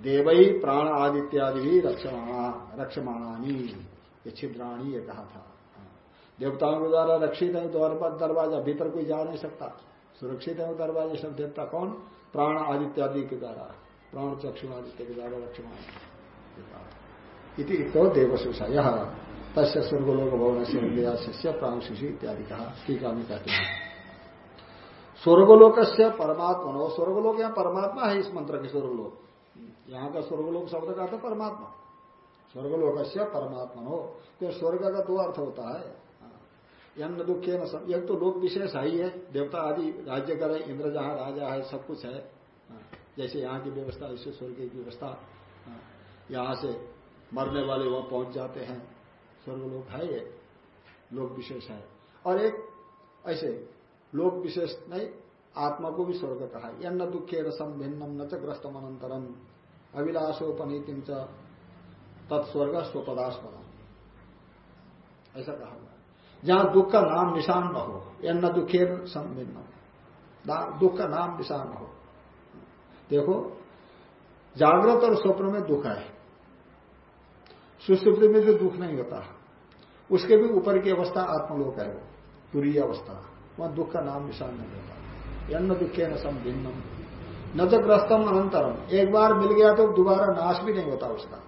[SPEAKER 1] देवई, प्राण आदित्यादि भी रक्षमाणानी। ये छिद्राणी ये कहा था। देवताओं के द्वारा रक्षित है दरवाज़ा, भीतर कोई जा नहीं सकता। सुरक्षित है दरवाजे सब देवता कौन? प्राण आदित्यादि के द्वारा। प्राण चक्षु आदित्य के द्वारा रक्षमान इति तो देवसुषा यह तस्य स्वर्गलोक भवन से हृदया शिष्य प्राणशिषि इत्यादि कहा टीका में कहते हैं स्वर्गलोक से परमात्मा स्वर्गलोक यहाँ परमात्मा है इस मंत्र के स्वर्गलोक। यहाँ का स्वर्गलोक शब्द का तो परमात्मा। स्वर्गलोक से परमात्मा हो तो स्वर्ग का दो अर्थ होता है। यन्न दुखे न सब एक तो लोक विशेष है ही है। देवता आदि राज्य करे, इंद्र जहाँ राजा है, सब कुछ है। जैसे यहाँ की व्यवस्था ऐसे स्वर्ग की व्यवस्था यहाँ से मरने वाले वहाँ पहुँच जाते हैं। स्वर्ग लोग है ये लोक विशेष है। और एक ऐसे लोक विशेष नहीं, आत्मा को भी स्वर्ग कहा न दुखे रसम भिन्नम न च ग्रस्तम अनंतरम अभिलाषोपनीतिम च तत्स्वर्ग स्वपदास्पद ऐसा कहा हुआ जहाँ दुख का नाम निशान न हो न दुखे सम भिन्नम दुख का नाम निशान न हो। देखो, जागृत और स्वप्न में दुख है सुश्रुति में जो दुख नहीं होता, उसके भी ऊपर की अवस्था आत्मलोक है वो, तुरीय अवस्था। वहाँ दुख का नाम निशान नहीं होता। अन्न दुखे न सम न तो ग्रस्तम अनंतरम। एक बार मिल गया तो दोबारा नाश भी नहीं होता उसका।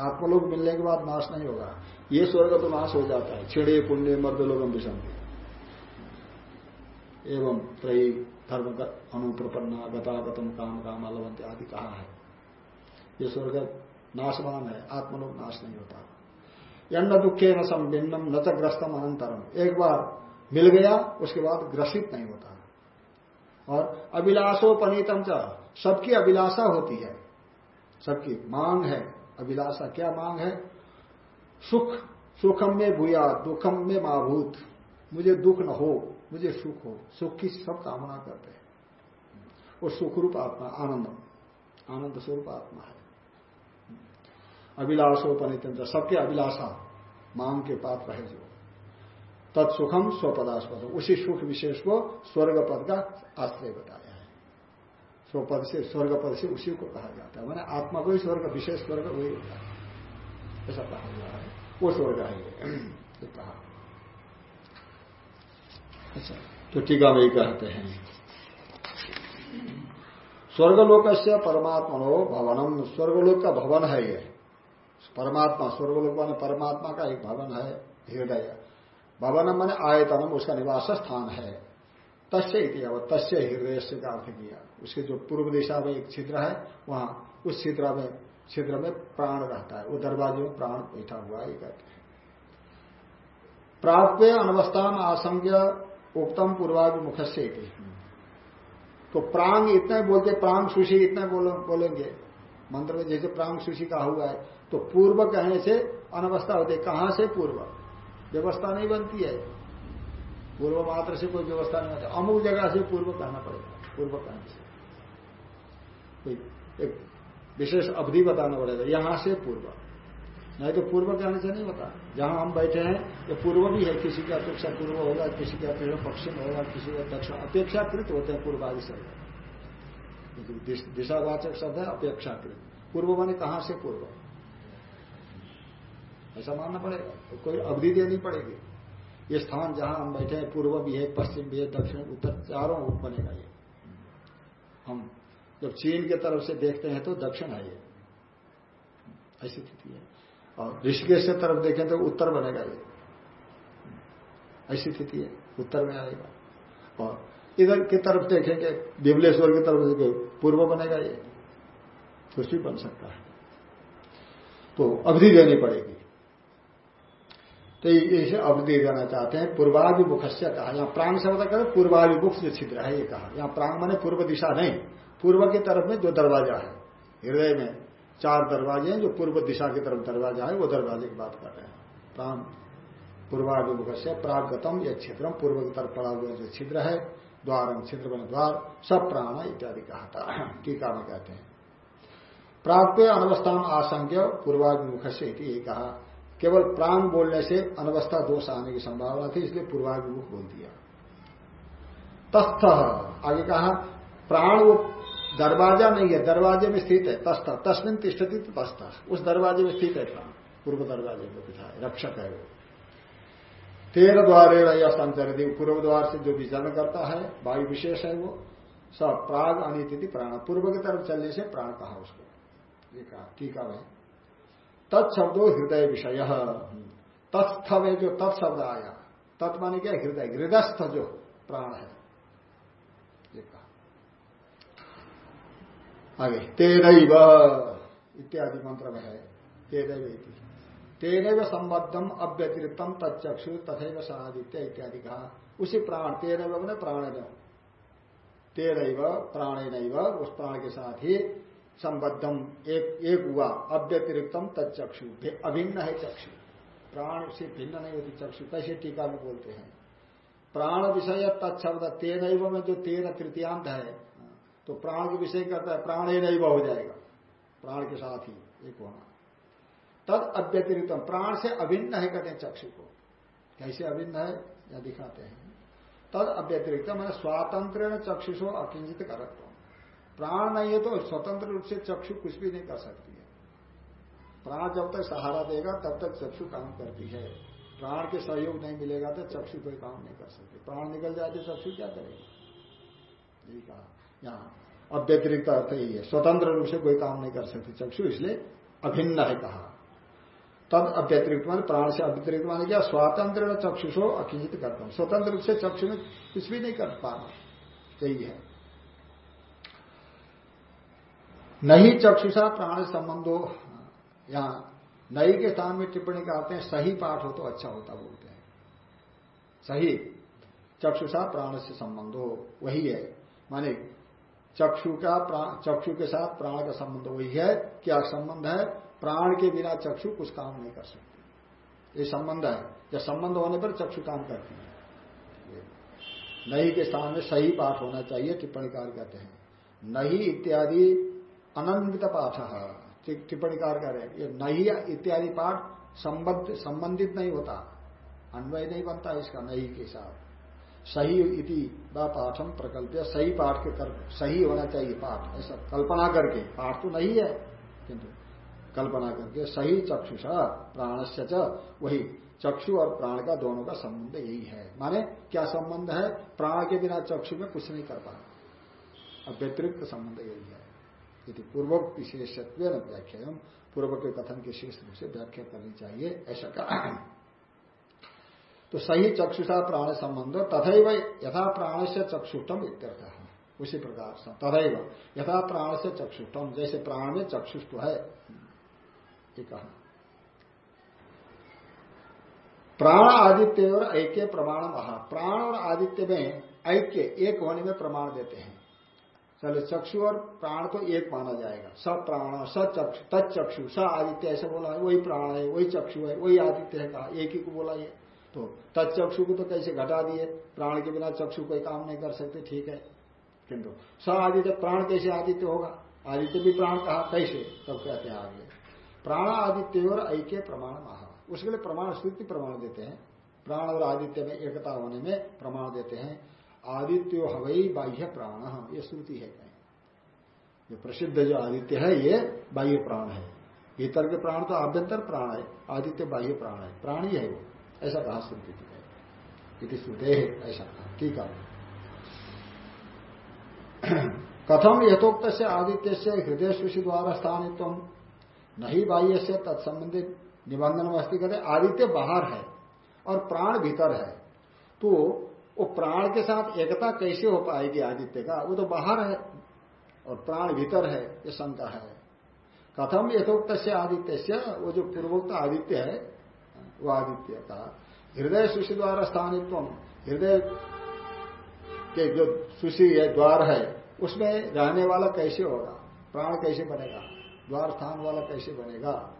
[SPEAKER 1] आत्मलोक मिलने के बाद नाश नहीं होगा। ये स्वर्ग तो नाश हो जाता है। छिड़े, पुण्य, मर्द विषम। एवं त्रयी धर्म अनुप्रपन्ना गतागतम काम काम अलवंत आदि कहा है। ये स्वर्ग नाशवान है, आत्मलोक नाश नहीं होता। न दुखे न संबिन्नम न ग्रस्तम अनंतरम एक बार मिल गया, उसके बाद ग्रसित नहीं होता। और अभिलाषोपनीतम च, सबकी अभिलाषा होती है। सबकी मांग है, अभिलाषा क्या मांग है? सुख सुखम में भूया दुखम में माभूत। मुझे दुख न हो मुझे सुख हो, सुख की सब कामना करते हैं। वो सुखरूप आत्मा, आनंद आनंद स्वरूप आत्मा है। अभिलाषोपनित सबके अभिलाषा मांग के पात रहे जो। तत्सुखम स्वपदास्पद। उसी सुख विशेष को स्वर्ग पद का आश्रय बताया है। स्वपद से स्वर्ग पद से उसी को कहा जाता है। मैंने आत्मा को ही स्वर्ग, विशेष स्वर्ग वही होता है। ऐसा कहा गया है। वो स्वर्ग है ये कहा अच्छा तो टीका में कहते हैं। स्वर्गलोक से परमात्मा भवनम स्वर्गलोक का भवन है ये। परमात्मा, स्वर्गलोक माने परमात्मा का एक भवन है, हृदय। भवन माने आयतनम, उसका निवास स्थान है। तस्य तस्य हृदय से का अर्थ किया। उसके जो पूर्व दिशा में एक छिद्र है, वहाँ उस छिद्र में छिद्र में प्राण रहता है। वो दरवाजे में प्राण बैठा हुआ है कहते हैं। प्राप्य अनवस्था आसंज्ञ उक्तम पूर्वाभिमुख से तो प्रांग इतने बोलते, प्रांग सुशी इतने बोलेंगे। मंत्र में जैसे प्रांग सुशी का हुआ है तो पूर्व कहने से अनवस्था होती है। कहाँ से पूर्व? व्यवस्था नहीं बनती है। पूर्व मात्र से कोई व्यवस्था नहीं होती अमुक जगह से पूर्व कहना पड़ेगा, पूर्व कहने से। कोई एक विशेष अवधि बताना पड़ेगा, यहाँ से पूर्व। नहीं तो पूर्व कहने से नहीं होता। जहाँ हम बैठे हैं ये पूर्व भी है, किसी की अपेक्षा पूर्व होगा, किसी की अपेक्षा पश्चिम होगा, किसी का दक्षिण अपेक्षाकृत होते हैं पूर्व आदि शब्द दिशावाचक शब्द है, अपेक्षाकृत। पूर्व माने कहाँ से पूर्व? ऐसा मानना पड़ेगा। तो कोई अवधि देनी पड़ेगी। ये स्थान जहाँ हम बैठे हैं, पूर्व भी है, पश्चिम भी है, दक्षिण, उत्तर, चारों बनेगा ये। हम जब चीन की तरफ़ से देखते हैं तो दक्षिण है ये। ऐसी स्थिति है। और ऋषिकेश से तरफ़ देखें तो उत्तर बनेगा ये। ऐसी स्थिति है, उत्तर में आएगा। और इधर की तरफ़ देखेंगे विमलेश्वर की तरफ़ देखें, पूर्व बनेगा ये। कुछ भी बन सकता है। तो अवधि देनी पड़ेगी। तो इसे अवधि देना चाहते हैं पूर्वाभिमुख से कहा। यहाँ प्राण शब्द करें पूर्वाभिमुख जो छिद्र है ये कहा। यहाँ प्राण माने पूर्व दिशा नहीं, पूर्व की तरफ़ में जो दरवाज़ा है, हृदय में। चार दरवाजे हैं जो पूर्व दिशा की तरफ़ दरवाज़ा है, वो दरवाजे की बात कर रहे हैं। प्राण पूर्वाभिमुख से प्रागतम या छिद्रम, पूर्व की तरफ़ पड़ा हुआ जो छिद्र है द्वार छिद्र बने द्वार, सब प्राण इत्यादि कहा था। टीका में कहते हैं। प्राप्त अनवस्था आसंख्य पूर्वाभिमुख से कहा। केवल प्राण बोलने से अनवस्था दोष आने की संभावना थी, इसलिए पूर्वाभिमुख बोल दिया। तस्थ, आगे कहा, प्राण वो दरवाज़ा नहीं है, दरवाजे में स्थित है तस्थ तस्मिन तिष्ठती तो उस दरवाजे में स्थित है प्राण पूर्व दरवाजे में बिठा है, रक्षक है वो। तेरह द्वारे या संचरित पूर्व द्वार से जो विचरण करता है, वायु विशेष है वो, सब प्राग अनिति प्राण। पूर्व की तरफ़ चलने से प्राण कहा उसको। ये कहा टीका है तत्शब्दो हृदय विषय। तत्थ में जो तत्शब्द आया, तत् माने क्या? हृदय, हृदयस्थ जो प्राण है। आगे तेन इत्यादि मंत्र में है। तेन तेन संबद्धम अव्यतिरिक्तम तत्चक्षु तथा सादित्य इत्यादि कहा। उसी प्राण तेन मैंने प्राण तेन प्राणेन। उस प्राण के साथ ही संबद्धम एक एक हुआ अव्यतिरिक्तम तत्चक्षु अभिन्न है चक्षु। प्राण से भिन्न नहीं होती चक्षु, कैसे टीका में बोलते हैं? प्राण विषय तत्शब्द तेन में जो तेन तृतीयांत है तो प्राण के विषय करता है, प्राण ही नहीं हो जाएगा। प्राण के साथ ही एक होना। तद अव्यतिरिक्तम, प्राण से अभिन्न है कहते हैं चक्षु को। कैसे अभिन्न है? या दिखाते हैं। तद अव्यतिरिक्त मैंने स्वातंत्र चक्षुषो अकिंचित करत्व। प्राण नहीं है तो स्वतंत्र रूप से चक्षु कुछ भी नहीं कर सकती है। प्राण जब तक सहारा देगा, तब तक चक्षु काम करती है। प्राण के सहयोग नहीं मिलेगा तो चक्षु कोई काम नहीं कर सकती। प्राण निकल जाए तो चक्षु क्या करेगा? यही कहा। यहाँ। अव्यतिरिक्त अर्थ यही है। स्वतंत्र रूप से कोई काम नहीं कर सकती चक्षु, इसलिए अभिन्न है कहा। तब अव्यतिरिक्त मान प्राण से अव्यतिरिक्त मान क्या? स्वातंत्र चक्षुषो अखिंचित करता हूँ। स्वतंत्र रूप से चक्षु में कुछ भी नहीं कर पाना यही है। नहीं चक्षुषा प्राण संबंधो, यहाँ नई के स्थान में टिप्पणी करते हैं, सही पाठ हो तो अच्छा होता बोलते हैं। सही चक्षुषा प्राण से संबंध हो वही है। माने चक्षु का चक्षु के साथ प्राण का संबंध वही है। क्या संबंध है? प्राण के बिना चक्षु कुछ काम नहीं कर सकते। ये संबंध है। या संबंध होने पर चक्षु काम करती है। नहीं के स्थान में सही पाठ होना चाहिए टिप्पणी कार कहते हैं। नहीं इत्यादि अनन्वित पाठ टिप्पणीकार करें ये नहीं इत्यादि पाठ संबंधित नहीं होता। अन्वय नहीं बनता इसका नहीं के साथ। सही इति व पाठम प्रकल्प सही पाठ के कर सही होना चाहिए पाठ, ऐसा कल्पना करके, पाठ तो नहीं है, किंतु कल्पना करके, सही चक्षुषा, प्राणस्य च, वही चक्षु और प्राण का दोनों का संबंध यही है। माने क्या संबंध है? प्राण के बिना चक्षु में कुछ नहीं कर पाना अब व्यतिरिक्त संबंध यही है। यदि पूर्वक विशेषत्व व्याख्या पूर्व के कथन के शेष रूप से व्याख्या करनी चाहिए, ऐसा कहा। तो सही चक्षुषा प्राण संबंध तथा यथा प्राण से चक्षुष्टम इत्यर्थ। उसी प्रकार से तथा यथा प्राण से चक्षुष्टम, जैसे प्राण में चक्षुष्ट है। कहा। प्राण आदित्य और ऐक्य प्रमाण महा। प्राण और आदित्य में ऐक्य, एक होने में प्रमाण देते हैं। चलो, चक्षु और प्राण को एक माना जाएगा। सब प्राण सचक्षु तत्चक्षु स आदित्य, ऐसे बोला है, वही प्राण है, वही चक्षु है, वही आदित्य है, कहा, एक ही को बोला ये। तो तत्चक्षु को तो कैसे घटा दिए? प्राण के बिना चक्षु कोई काम नहीं कर सकते, ठीक है। किंतु स आदित्य प्राण कैसे आदित्य होगा? आदित्य भी प्राण कहा, कैसे? तब कहते हैं आगे। प्राण आदित्य और ऐक्य प्रमाण महा। उसके लिए प्रमाण स्थिति प्रमाण देते हैं। प्राण और आदित्य में एकता होने में प्रमाण देते हैं। आदित्यो हवई बाह्य प्राण। ये श्रुति है जो प्रसिद्ध जो आदित्य है, ये बाह्य प्राण है। भीतर के प्राण तो आभ्यंतर प्राण है। आदित्य बाह्य प्राण है। प्राण ही है वो। ऐसा कहा श्रुति है इति श्रुते ऐसा कहा ठीक है। कथम यथोक्त से आदित्य से हृदय सुशी द्वारा स्थानित्व। नहीं बाह्य से तत्संबंधित निबंधन वस्ती कहते आदित्य बाहर है और प्राण भीतर है। तो वो प्राण के साथ एकता कैसे हो पाएगी आदित्य का? वो तो बाहर है और प्राण भीतर है, ये शंका है। कथम यथोक्त से आदित्य से वो जो पूर्वोक्त आदित्य है वो आदित्य का हृदय सुशी द्वारा स्थानित्व हृदय के जो सुशी है द्वार है, उसमें रहने वाला कैसे होगा? प्राण कैसे बनेगा? द्वार स्थान वाला कैसे बनेगा?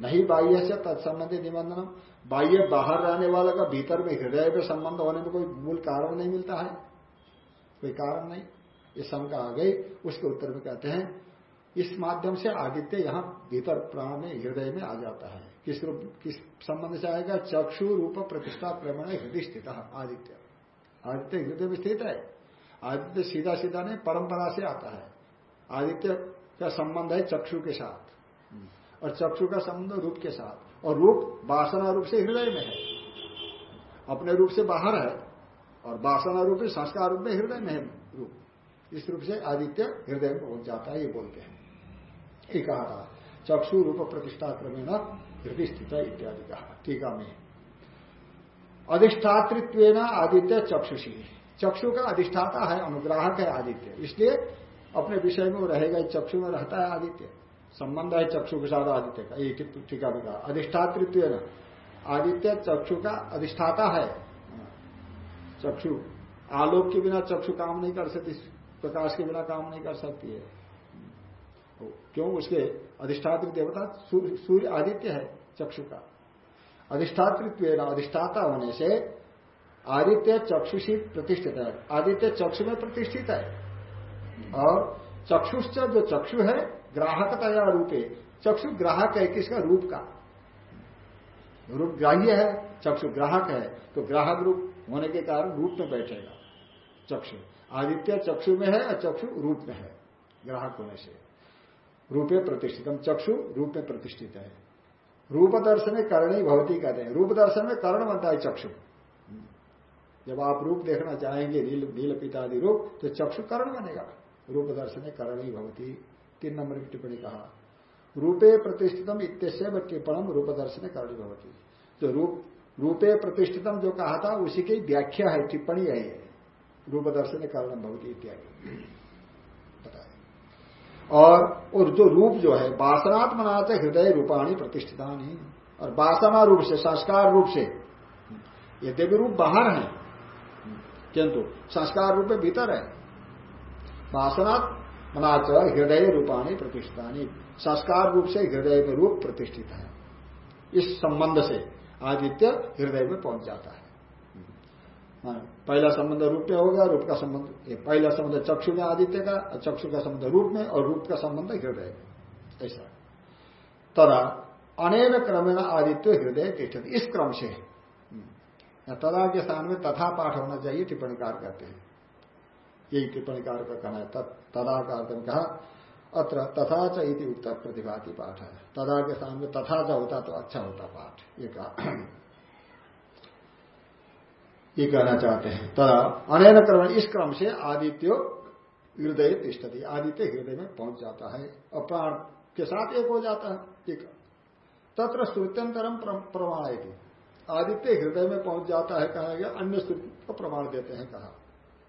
[SPEAKER 1] नहीं बाह्य से तत्संबंधी निबंधन बाह्य बाहर रहने वाला का भीतर में हृदय में संबंध होने में कोई मूल कारण नहीं मिलता है। कोई कारण नहीं। ये शंका आ गई, उसके उत्तर में कहते हैं, इस माध्यम से आदित्य यहाँ भीतर प्राण में, हृदय में आ जाता है। किस रूप, किस संबंध से आएगा? चक्षु रूप प्रतिष्ठा प्रमाण हृदय स्थित आदित्य। आदित्य हृदय में स्थित है। आदित्य सीधा सीधा नहीं, परंपरा से आता है। आदित्य का संबंध है चक्षु के साथ। और चक्षु का संबंध रूप के साथ। और रूप वासना रूप से हृदय में है। अपने रूप से बाहर है और वासना रूप संस्कार रूप में हृदय में है रूप। इस रूप से आदित्य हृदय में पहुँच जाता है, ये बोलते हैं। ये कहा था। चक्षु रूप प्रतिष्ठा क्रमेण स्थित इत्यादि कहा टीका में अधिष्ठातृत्व आदित्य चक्षुषी। चक्षु का अधिष्ठाता है, अनुग्राहक है आदित्य। इसलिए अपने विषय में वो रहेगा चक्षु में रहता है आदित्य। संबंध है चक्षु के साथ आदित्य का ये टीका में कहा। अधिष्ठातृत्व आदित्य चक्षु का अधिष्ठाता है। चक्षु, आलोक के बिना चक्षु काम नहीं कर सकती, प्रकाश के बिना काम नहीं कर सकती है। क्यों उसके अधिष्ठात्र देवता सूर्य आदित्य है, चक्षु का? अधिष्ठातृत्व अधिष्ठाता होने से आदित्य चक्षुषी प्रतिष्ठित है। आदित्य चक्षु में प्रतिष्ठित है। और चक्षुश्च जो चक्षु है, ग्राहकतया रूपे। चक्षु ग्राहक है किसका? रूप का। रूप ग्राह्य है, चक्षु ग्राहक है। तो ग्राहक रूप होने के कारण रूप में बैठेगा चक्षु। आदित्य चक्षु में है और चक्षु रूप में है, ग्राहक होने से। रूपे प्रतिष्ठित चक्षु रूप में प्रतिष्ठित है। रूप दर्शन कर्ण ही भवती कहते हैं। रूप दर्शन में कर्ण बनता है चक्षु। जब आप रूप देखना चाहेंगे, नील नील पितादि रूप तो चक्षु कर्ण बनेगा। रूप दर्शन कर्ण ही भवती, तीन नंबर की टिप्पणी कहा। रूपे प्रतिष्ठितम इत्यस्य टिप्पणम, रूप दर्शन कर्ण भवती। जो रूप, रूपे प्रतिष्ठितम जो कहा था, उसी की व्याख्या है, टिप्पणी है रूप दर्शन कर्ण भवती इत्यादि। और और जो रूप जो है वासनात्मनाथ हृदय रूपाणी प्रतिष्ठितानी। और वासना रूप से, संस्कार रूप से, ये यद्यपि रूप बाहर है। किंतु संस्कार रूप में भीतर है। वासनात् मनाच हृदय रूपाणी प्रतिष्ठितानी। संस्कार रूप से हृदय में रूप प्रतिष्ठित है। इस संबंध से आदित्य हृदय में पहुँच जाता है। पहला संबंध रूप में होगा, रूप का संबंध पहला संबंध चक्षु में आदित्य का चक्षु का संबंध रूप में, और रूप का संबंध हृदय में, ऐसा। तदा अनेक क्रमेण आदित्य हृदय तिष्ठत, इस क्रम से तदा के स्थान में तथा पाठ होना चाहिए टिप्पणीकार कहते हैं। यही टिप्पणीकार का कहना है तदा का अर्थ कहा, अत्र तथा च इति उत्तर प्रतिभाति पाठ है। तदा के स्थान में तथा च होता तो अच्छा होता पाठ, ये कहा। ये कहना चाहते हैं। तदा अनैन क्रम इस क्रम से आदित्य हृदय तिष्ठती, आदित्य हृदय में पहुँच जाता है। और प्राण के साथ एक हो जाता है, एक। तत्र श्रुत्यंतरम प्रमाण आदित्य हृदय में पहुँच जाता है, कहा गया, अन्य स्तुति को प्रमाण देते हैं, कहा।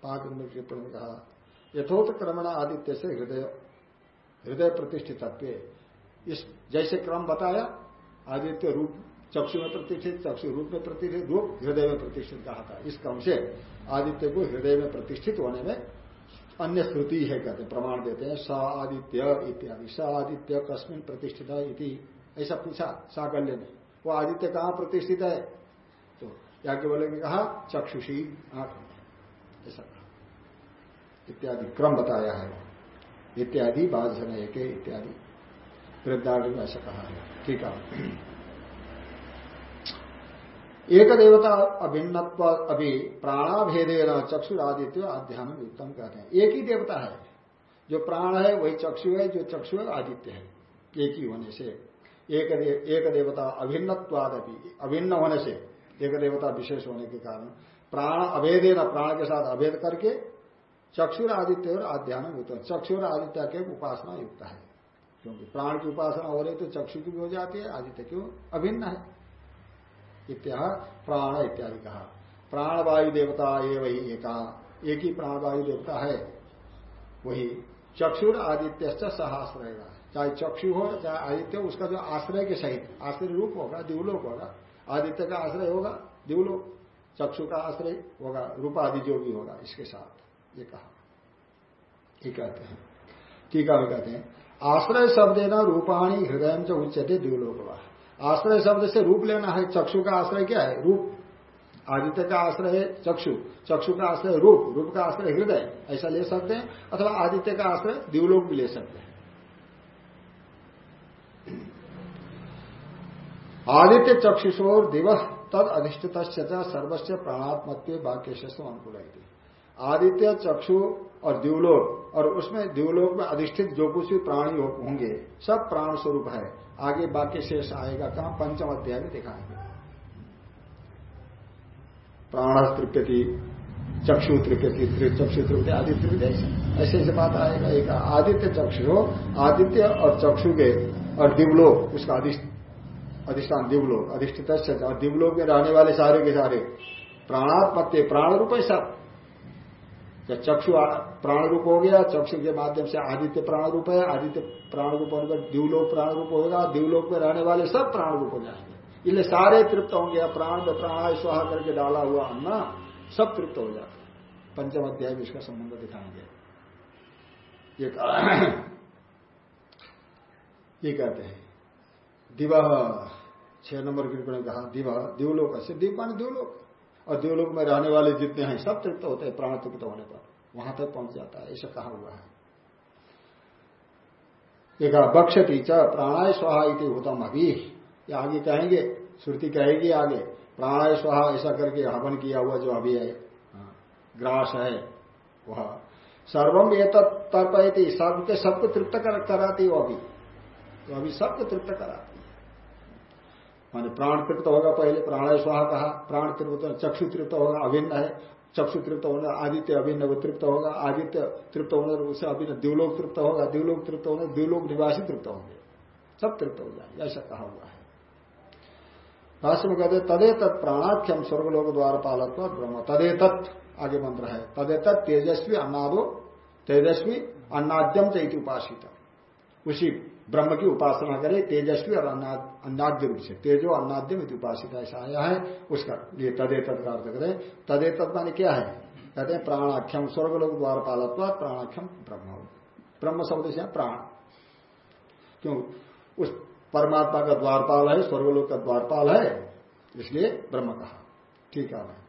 [SPEAKER 1] पाँच नंबर में कहा यथोत क्रमण आदित्य से हृदय हृदय प्रतिष्ठित इस, जैसे क्रम बताया, आदित्य रूप चक्षु में प्रतिष्ठित, चक्षु रूप में प्रतिष्ठित, रूप हृदय में प्रतिष्ठित कहा था। इस क्रम से आदित्य को हृदय में प्रतिष्ठित होने में अन्य श्रुति है कहते प्रमाण देते हैं, स आदित्य इत्यादि। स आदित्य कस्मिन प्रतिष्ठित इति। ऐसा पूछा, साकल्य ने, वो आदित्य कहाँ प्रतिष्ठित है? तो याज्ञ बोले कहा, चक्षुषी आँख ऐसा कहा। इत्यादि क्रम बताया है इत्यादि बाधन एक इत्यादि। वृद्धार्थ में ऐसा कहा है। ठीक है। एक देवता अभिन्नत्व अभी प्राणाभेदेन चक्षुरादित्य अध्यान उत्तम कहते हैं। एक ही देवता है। जो प्राण है वही चक्षु है जो चक्षु है आदित्य है। एक ही होने से। एक, दे, एक देवता अभिन्नत्वाद अभी अभिन्न होने से एक देवता विशेष होने के कारण प्राण अभेदे न प्राण के साथ अभेद करके चक्षुर आदित्य और आध्यान युक्त चक्षुर आदित्य के उपासना युक्त है। क्योंकि प्राण की उपासना हो रही तो चक्षु की भी हो जाती है आदित्य क्यों अभिन्न है। इत्या प्राण इत्यादि कहा प्राणवायु देवता ये वही एक। एक ही प्राणवायु देवता है। वही चक्षुर आदित्य सहाश्रय चाहे चक्षु हो, चाहे आदित्य उसका जो आश्रय के सहित, आश्रय रूप होगा, दिवलोक होगा। आदित्य का आश्रय होगा, दिवलोक। चक्षु का आश्रय होगा रूप आदि जो भी होगा, इसके साथ। ये कहा। कहते हैं। टीका में कहते हैं। आश्रय शब्द ना रूपाणी हृदय से उच्चते दिवलोक आश्रय शब्द से रूप लेना है, चक्षु का आश्रय क्या है? रूप। आदित्य का आश्रय है चक्षु। चक्षु का आश्रय रूप। रूप का आश्रय हृदय। ऐसा ले सकते हैं, अथवा आदित्य का आश्रय दिवलोक भी ले सकते हैं। आदित्य चक्षुषोर दिवस तद अधिष्ठित सर्वस्व प्राणात्मत्व वाक्य से अनुकूल आदित्य, चक्षु और दिवलोक, और उसमें दिवलोक में अधिष्ठित जो कुछ भी प्राणी होंगे, सब प्राण स्वरूप है। आगे वाक्य शेष आएगा, कहा? पंचम अध्याय में दिखाएँगे। प्राण तृप्यति, चक्षु तृप्यति चक्षु तृप्ति आदि तृप्ति ऐसे ऐसे बात आएगा, एक आदित्य चक्षु हो, आदित्य और चक्षु के, और दिवलोक, उसका अधिष्ठान दिवलोक अधिष्ठित और दिवलोक में रहने वाले सारे के सारे, प्राणात्मत्य प्राण रूप है सब। जब चक्षु प्राण रूप हो गया, चक्षु के माध्यम से आदित्य प्राण रूप है, आदित्य प्राण रूप होने पर दिवलोक प्राण रूप होगा, दिवलोक में रहने वाले सब प्राण रूप हो जाएँगे। इसलिए सारे तृप्त होंगे प्राण में प्राण स्वाहा करके डाला हुआ अन्ना, सब तृप्त हो जाते पंचम अध्याय में इसका संबंध दिखाएँगे। ये ये कहते हैं दिवह छह नंबर की कहा दिवह दिवलोक से दिव मान दिवलोक। और देवलोक में रहने वाले जितने हैं सब तृप्त होते हैं प्राण तृप्त होने पर। वहाँ तक पहुँच जाता है ऐसा कहा हुआ है। एक बक्षती च प्राणाय स्वाहा उत्तम अभी। ये आगे कहेंगे श्रुति कहेगी आगे प्राणाय स्वाहा ऐसा करके हवन किया हुआ जो अभी है हाँ, ग्रास है वह सर्वम ये तर्पयती सबके सबको तृप्त कराती वो अभी। तो अभी सबको तृप्त कराती माने प्राण तृप्त होगा पहले प्राण स्वाहा कहा, प्राण तृप्त चक्षु तृप्त होगा, अभिन्न है, चक्षु तृप्त होने, आदित्य अभिन्न तृप्त होगा, आदित्य तृप्त होने उससे अभिन्न द्व्यूलोक तृप्त होगा द्व्यूलोक तृप्त होने द्व्यूलोक निवासी तृप्त होंगे, सब तृप्त हो जाए ऐसा कहा हुआ है। भाष्य में कहते तदे तत् प्राणाख्यम स्वर्गलोक द्वार पालक ब्रह्म तदे तत् आगे मंत्र है तदे तत् तेजस्वी अन्नादो, तेजस्वी अन्नाद्यम चैत उपासित उसी ब्रह्म की उपासना करे, तेजस्वी और अन्नाद्य रूप से। तेजो अन्नाद्य में उपासित ऐसा आया है, उसका लिए तदे तद का अर्थ करें। तदे तद माने क्या है? कहते हैं प्राणाख्यम, स्वर्गलोक द्वार पालत्वा प्राणाख्यम ब्रह्म ब्रह्म शब्द से प्राण। क्यों? उस परमात्मा का द्वारपाल है, स्वर्गलोक का द्वारपाल है, इसलिए ब्रह्म कहा। ठीक है।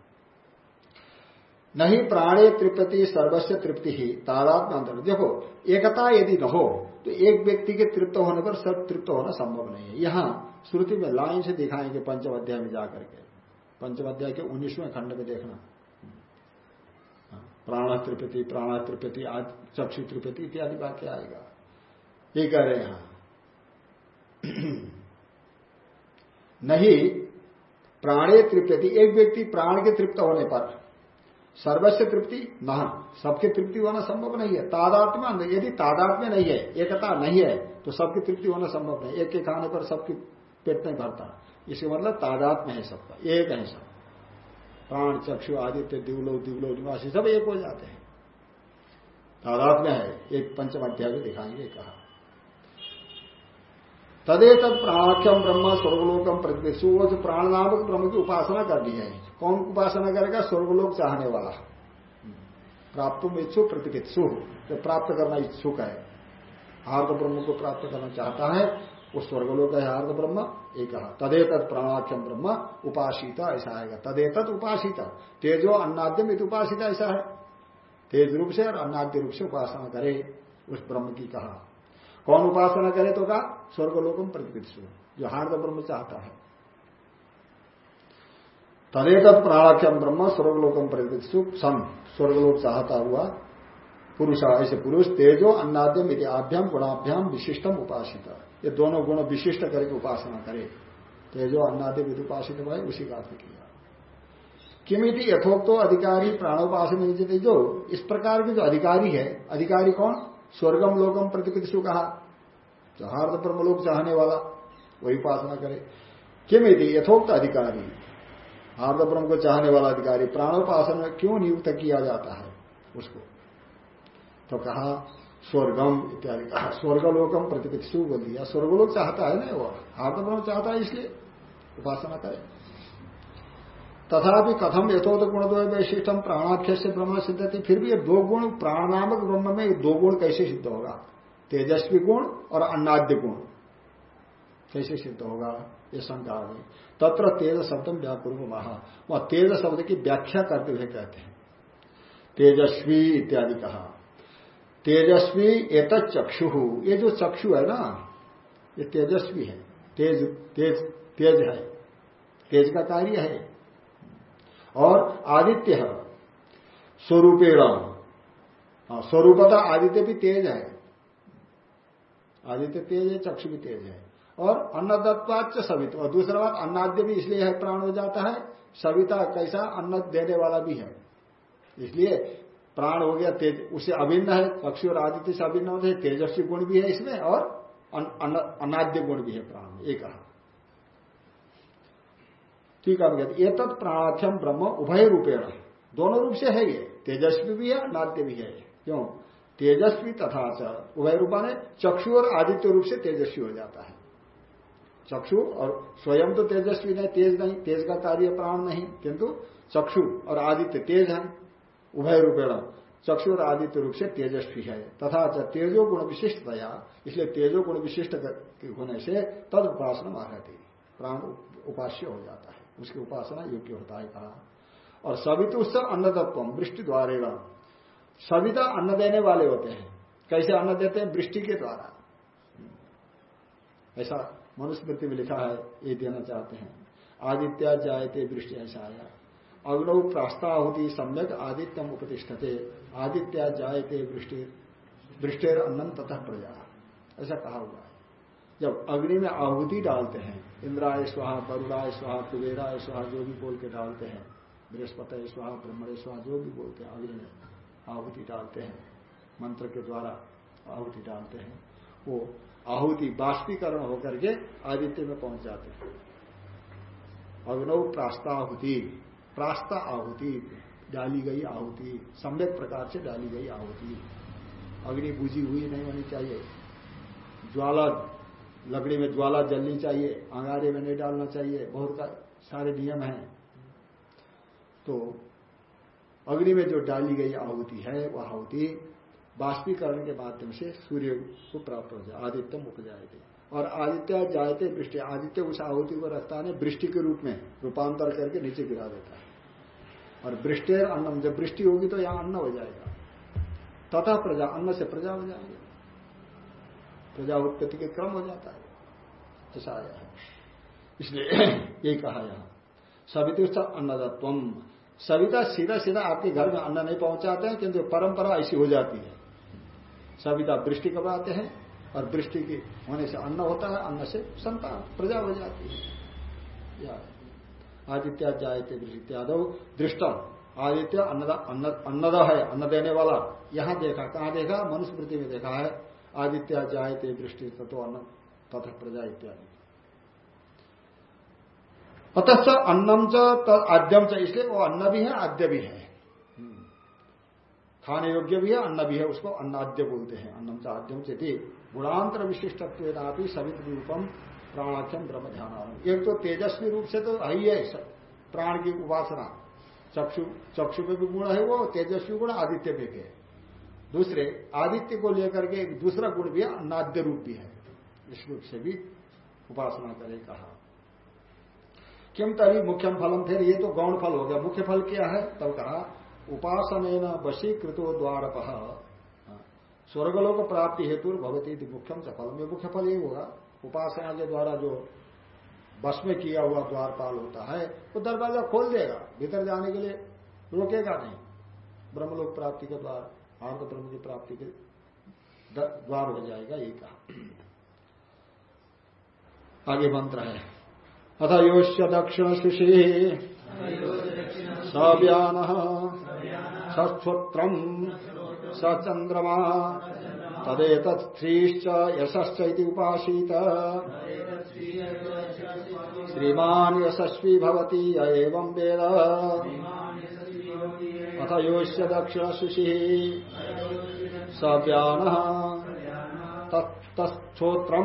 [SPEAKER 1] नहीं प्राणे तृप्ति सर्वस्व तृप्ति ही तादात्म अंतर देखो एकता यदि न हो तो एक व्यक्ति के तृप्त होने पर सब तृप्त होना संभव नहीं है। यहाँ श्रुति में लाइन से दिखाएँगे पंचम अध्याय में जाकर के पंचम अध्याय के उन्नीसवें खंड में देखना। हाँ, प्राण त्रिपति प्राण त्रिपति चक्षु त्रिपति इत्यादि वाक्य आएगा। ये कह रहे हैं नहीं प्राणे तृप्ति एक व्यक्ति प्राण के तृप्त होने पर सर्वस्व तृप्ति न सबकी तृप्ति होना संभव नहीं है। तादात्म्य यदि तादात्म्य नहीं है, एकता नहीं है तो सबकी तृप्ति होना संभव नहीं। एक के खाने पर सबकी पेट नहीं भरता। इसके मतलब तादात्म्य है सबका, एक है सब। प्राण, चक्षु, आदित्य दिवलो दिवलो निवासी, सब एक हो जाते हैं। तादात्म्य है। एक पंचम अध्याय दिखाएँगे कहा। तदे तद प्राणाख्यम ब्रह्म स्वर्गलोकम प्रतिष्ठु वो जो प्राण नामक ब्रह्म की उपासना करनी है। कौन उपासना करेगा? स्वर्गलोक चाहने वाला। प्राप्त इच्छुक प्रतिपित्सु जो प्राप्त करना इच्छुक है हार्द ब्रह्म को प्राप्त करना चाहता है, वो स्वर्गलोक है हार्द ब्रह्म, एक तदे तद प्राणाख्यम ब्रह्म, उपासिता, ऐसा आएगा। तदे तद उपासिता। तेजो अन्नाद्यम उपासिता, ऐसा है। तेज रूप से और अन्नाद्य रूप से उपासना करे, उस ब्रह्म की कहा। कौन उपासना करे तो कहा स्वर्गलोकम प्रतिपित्सु जो हार्द ब्रह्म चाहता है। तदेत प्राणाख्यम ब्रह्म, स्वर्गलोकम प्रतिष्ठु सन, स्वर्गलोक चाहता हुआ पुरुष, ऐसे पुरुष, तेजो, अन्नाद्यम यदि आभ्याम गुणाभ्याम विशिष्टम उपासित। ये दोनों गुण विशिष्ट करके उपासना करे। तेजो, अन्नाद्यम यदि उपासित भाई उसी का अर्थ किया। किमिति यथोक्तो अधिकारी प्राणोपासन जो इस प्रकार के जो अधिकारी है, अधिकारी कौन? स्वर्गम लोकम प्रतिपितु कहा। जो हार्द ब्रह्मलोक चाहने वाला, वही उपासना करे। किमिति यथोक्त अधिकारी। हार्द ब्रह्म को चाहने वाला अधिकारी। प्राणोपासन में क्यों नियुक्त किया जाता है? उसको। तो कहा, स्वर्गम इत्यादि कहा। स्वर्गलोकम प्रतिपिक्षु बोल दिया। स्वर्गलोक चाहता है ना वो? हार्द ब्रह्म चाहता है इसलिए उपासना करे। तथापि कथम यथोत गुण दो वैशिष्टम प्राणाख्य से ब्रह्म सिद्ध थी फिर भी ये दो गुण प्राण नामक ब्रह्म में दो गुण कैसे सिद्ध होगा? तेजस्वी गुण और अन्नाद्य गुण। कैसे सिद्ध होगा? ये शंका आ गई। तत्र तेज शब्द व्यापूर्व महा वह तेज शब्द की व्याख्या करते हुए कहते हैं। तेजस्वी इत्यादि कहा। तेजस्वी एत चक्षु। ये जो चक्षु है ना, ये तेजस्वी है। तेज तेज तेज है। तेज का कार्य है। और आदित्य स्वरूपेण हाँ, स्वरूपता आदित्य भी तेज है। आदित्य तेज है चक्षु भी तेज है। और अन्नदत्वाच सवित। और दूसरा बात अन्नाद्य भी इसलिए है प्राण हो जाता है। सविता कैसा? अन्न देने वाला भी है। इसलिए प्राण हो गया तेज उससे अभिन्न है। पक्षी और आदित्य से अभिन्न होते तेजस्वी गुण भी है इसमें और अनाद्य गुण भी है प्राण एक कहा ठीक है ये तत् प्राणाख्यम ब्रह्म उभय रूपेण दोनों रूप से है ये। तेजस्वी भी है अनाद्य भी है। क्यों? तेजस्वी तथा उभय रूपा ने चक्षु और आदित्य रूप से तेजस्वी हो जाता है। चक्षु और स्वयं तो तेजस्वी नहीं, तेज नहीं, तेज का कार्य प्राण नहीं, किंतु चक्षु और आदित्य तेज है, उभय रूपेण। चक्षु और आदित्य रूप से तेजस्वी है। तथा तेजो गुण विशिष्ट दया इसलिए तेजो गुण विशिष्ट होने से तद उपासना मारती प्राण उपास्य हो जाता है। उसकी उपासना योग्य होता है कहा। और सवितुष अन्नतत्व वृष्टि द्वारा सविता अन्न देने वाले होते हैं। कैसे अन्न देते हैं? वृष्टि के द्वारा। ऐसा मनुस्मृति में लिखा है, ये देना चाहते हैं। आदित्य जायते वृष्टि ऐसा आया। अग्नौ प्रास्ताहुति सम्यक आदित्यम उपतिष्ठते। आदित्य जायते वृष्टि, वृष्टिर अन्नम तथा प्रजा। ऐसा कहा हुआ जब अग्नि में आहुति डालते हैं, इंद्राय स्वाहा, वरुणाय स्वाहा, कुबेराय स्वाहा, जो भी बोल के डालते हैं बृहस्पति स्वाहा ब्रह्मण स्वाहा, जो भी बोलते हैं अग्नि में आहुति डालते हैं, मंत्र के द्वारा आहुति डालते हैं, वो आहुति बाष्पीकरण होकर के आदित्य में पहुँच जाते हैं। अग्नौ प्रास्ताहुति प्रास्ता आहुति, डाली गई आहुति, सम्यक प्रकार से डाली गई आहुति। अग्नि बुझी हुई नहीं होनी चाहिए। ज्वाला लकड़ी में ज्वाला जलनी चाहिए, अंगारे में नहीं डालना चाहिए, बहुत का सारे नियम हैं। तो अग्नि में जो डाली गई आहुति है, वह आहुति बाष्पीकरण के माध्यम से सूर्य को प्राप्त हो जाए, आदित्यम उपजाए और आदित्य जायते वृष्टि, आदित्य उस आहुति को रखता है वृष्टि के रूप में रूपांतर करके नीचे गिरा देता है। और वृष्टि अन्नम, जब वृष्टि होगी तो यहाँ अन्न हो जाएगा। तथा प्रजा, अन्न से प्रजा हो जाएँगे। प्रजा उत्पत्ति के क्रम हो जाता है। ऐसा आया है। इसलिए यही कहा यहाँ। सवितुष्ट अन्नदत्व सविता सीधा सीधा आपके घर में अन्न नहीं पहुंचाते हैं, किंतु परंपरा ऐसी हो जाती है। सविता वृष्टि कब आते हैं और वृष्टि के होने से अन्न होता है, अन्न से संतान, प्रजा हो जाती है। आदित्य जायते इत्यादो दृष्टम आदित्य अन्नदा अन्नद है, अन्न देने वाला। यहाँ देखा, कहा देखा? मनुस्मृति में देखा है। आदित्य जायते दृष्टि तत्व अन्न तथा प्रजा इत्यादि। अतः अन्नम च आद्यम च इसलिए वो अन्न भी है, आद्य भी है। खाने योग्य भी है, अन्न भी है, उसको अन्नाद्य बोलते हैं। अन्नम च आद्यम चेती गुणांतर विशिष्टत्व सवित रूपम प्राणाख्यम ब्रह्म ध्यान एक तो तेजस्वी रूप से तो है ही है प्राण की उपासना। चक्षु चक्षु पे भी गुण है वो, तेजस्वी गुण आदित्य पे के दूसरे, आदित्य को लेकर के एक दूसरा गुण भी अन्नाद्य रूप भी है। इस रूप से भी उपासना करे, कहा। किम तरी मुख्यम फलम? फिर ये तो गौण फल हो गया। मुख्य फल क्या है? तब कहा उपासन वशीकृतो द्वारप। हाँ। स्वर्गलोक प्राप्ति हेतु भगवती मुख्यम च फल में मुख्य फल यही होगा। उपासना के द्वारा जो बस में किया हुआ द्वारपाल होता है, वो दरवाज़ा खोल देगा। भीतर जाने के लिए रोकेगा नहीं। ब्रह्मलोक प्राप्ति के द्वार आर्थ ब्रह्म की प्राप्ति के द्वार हो जाएगा ये कहा। आगे मंत्र है। अथ योश्य दक्षिण सुशी सव्यान। सक्षोत्र सचंद्रमा तदेतत्थ्रीश्च यशश्च उपासीत। श्रीमान यशस्वी भवती एवं वेद। अथ दक्षिण सुषि सव्यान तत्थोत्र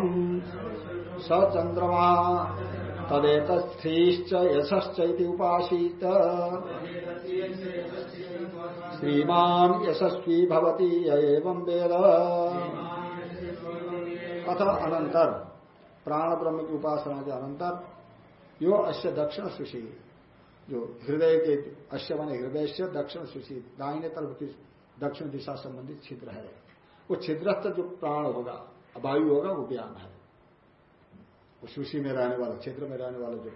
[SPEAKER 1] सचंद्रमा तदेतश्च यशश्च उपासीत श्रीमान यशस्वी भवती एवं वेद। अथ अनंतर प्राण ब्रह्म की उपासना के अनंतर यो अश्य दक्षिण सुशी जो हृदय के अश्य माने हृदय से दक्षिण सुशी दाहिने तरफ़ की दक्षिण दिशा संबंधित छिद्र है। वो छिद्रस्थ जो प्राण होगा वायु होगा, वो ज्ञान है। वो सुशी में रहने वाला क्षेत्र में रहने वाला जो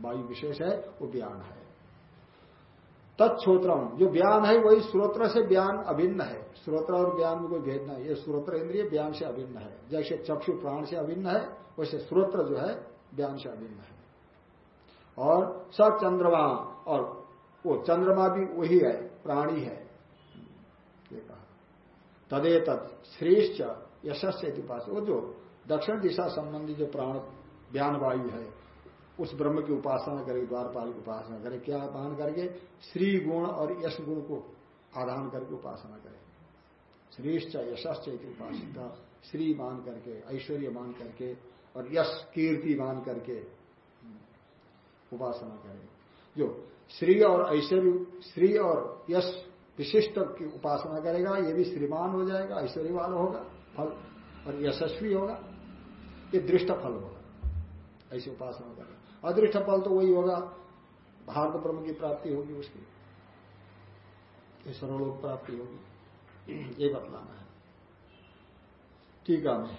[SPEAKER 1] वायु विशेष है, वो ज्ञान है। तत्ोत्रम जो ज्ञान है, वही स्रोत्र से ज्ञान अभिन्न है। स्रोत्र और ज्ञान में कोई भेद नहीं। ये स्रोत्र इंद्रिय, ज्ञान से अभिन्न है। जैसे चक्षु प्राण से अभिन्न है, वैसे स्रोत्र जो है, ज्ञान से अभिन्न है। और स चंद्रमा और वो चंद्रमा भी वही है, प्राणी है। कहा। तदे श्रेष्ठ यशस्य पास वो जो दक्षिण दिशा संबंधी जो प्राण, ज्ञान वायु है, उस ब्रह्म की उपासना करे द्वारपाल की उपासना करे क्या मान करके श्री गुण और यश गुण को आधान करके उपासना करे श्रेष्ठ यशश्च उपासिता। श्री मान करके, ऐश्वर्य मान करके, और यश कीर्ति मान करके उपासना करे। जो श्री और ऐश्वर्य, श्री और यश विशिष्ट की उपासना करेगा, ये भी श्रीमान हो जाएगा ऐश्वर्य वाला होगा, फल और यशस्वी होगा, ये दृष्ट फल होगा। ऐसी उपासना करेगा अदृष्ट फल तो वही होगा भारत ब्रह्म की प्राप्ति होगी उसकी। ईश्वरलोक प्राप्ति होगी। ये बतलाना है। ठीक है, मैं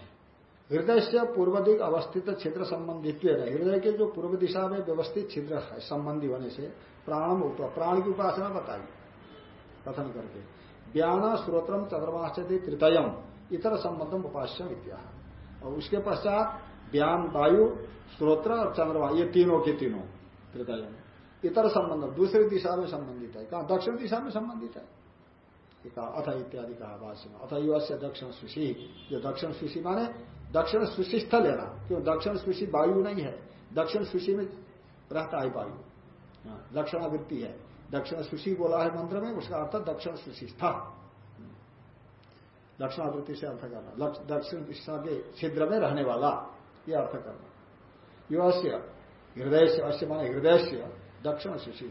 [SPEAKER 1] हृदय से पूर्व दिक अवस्थित छिद्र संबंधित हृदय के जो पूर्व दिशा में व्यवस्थित छिद्र है, संबंधी होने से, प्राण प्राण की उपासना बताई, कथन करके। ज्ञान श्रोत्रम चंद्रमाश्चि तृतयम इतर संबंधम उपास्य विद्या और उसके पश्चात ज्ञान, वायु श्रोत्र और चंद्रमा, ये तीनों के तीनों तृतयम इतर संबंध, दूसरी दिशा में संबंधित है, कहा? दक्षिण दिशा में संबंधित है। अथ इत्यादि कहा अथ युवा दक्षिण सुशी, जो दक्षिण सुशी माने दक्षिण सुशिस्थ लेना क्यों? दक्षिण सुशी वायु नहीं है। दक्षिण सुशी में रहता है वायु। हाँ, दक्षिणावृत्ति है। दक्षिण सुशी बोला है मंत्र में उसका अर्थ दक्षिण सुशिस्था दक्षिणावृत्ति से अर्थ करना। दक्षिण दिशा के छिद्र में रहने वाला यह अर्थ करना। युवास्य हृदय से अश्य माने हृदय से दक्षिण सुशी।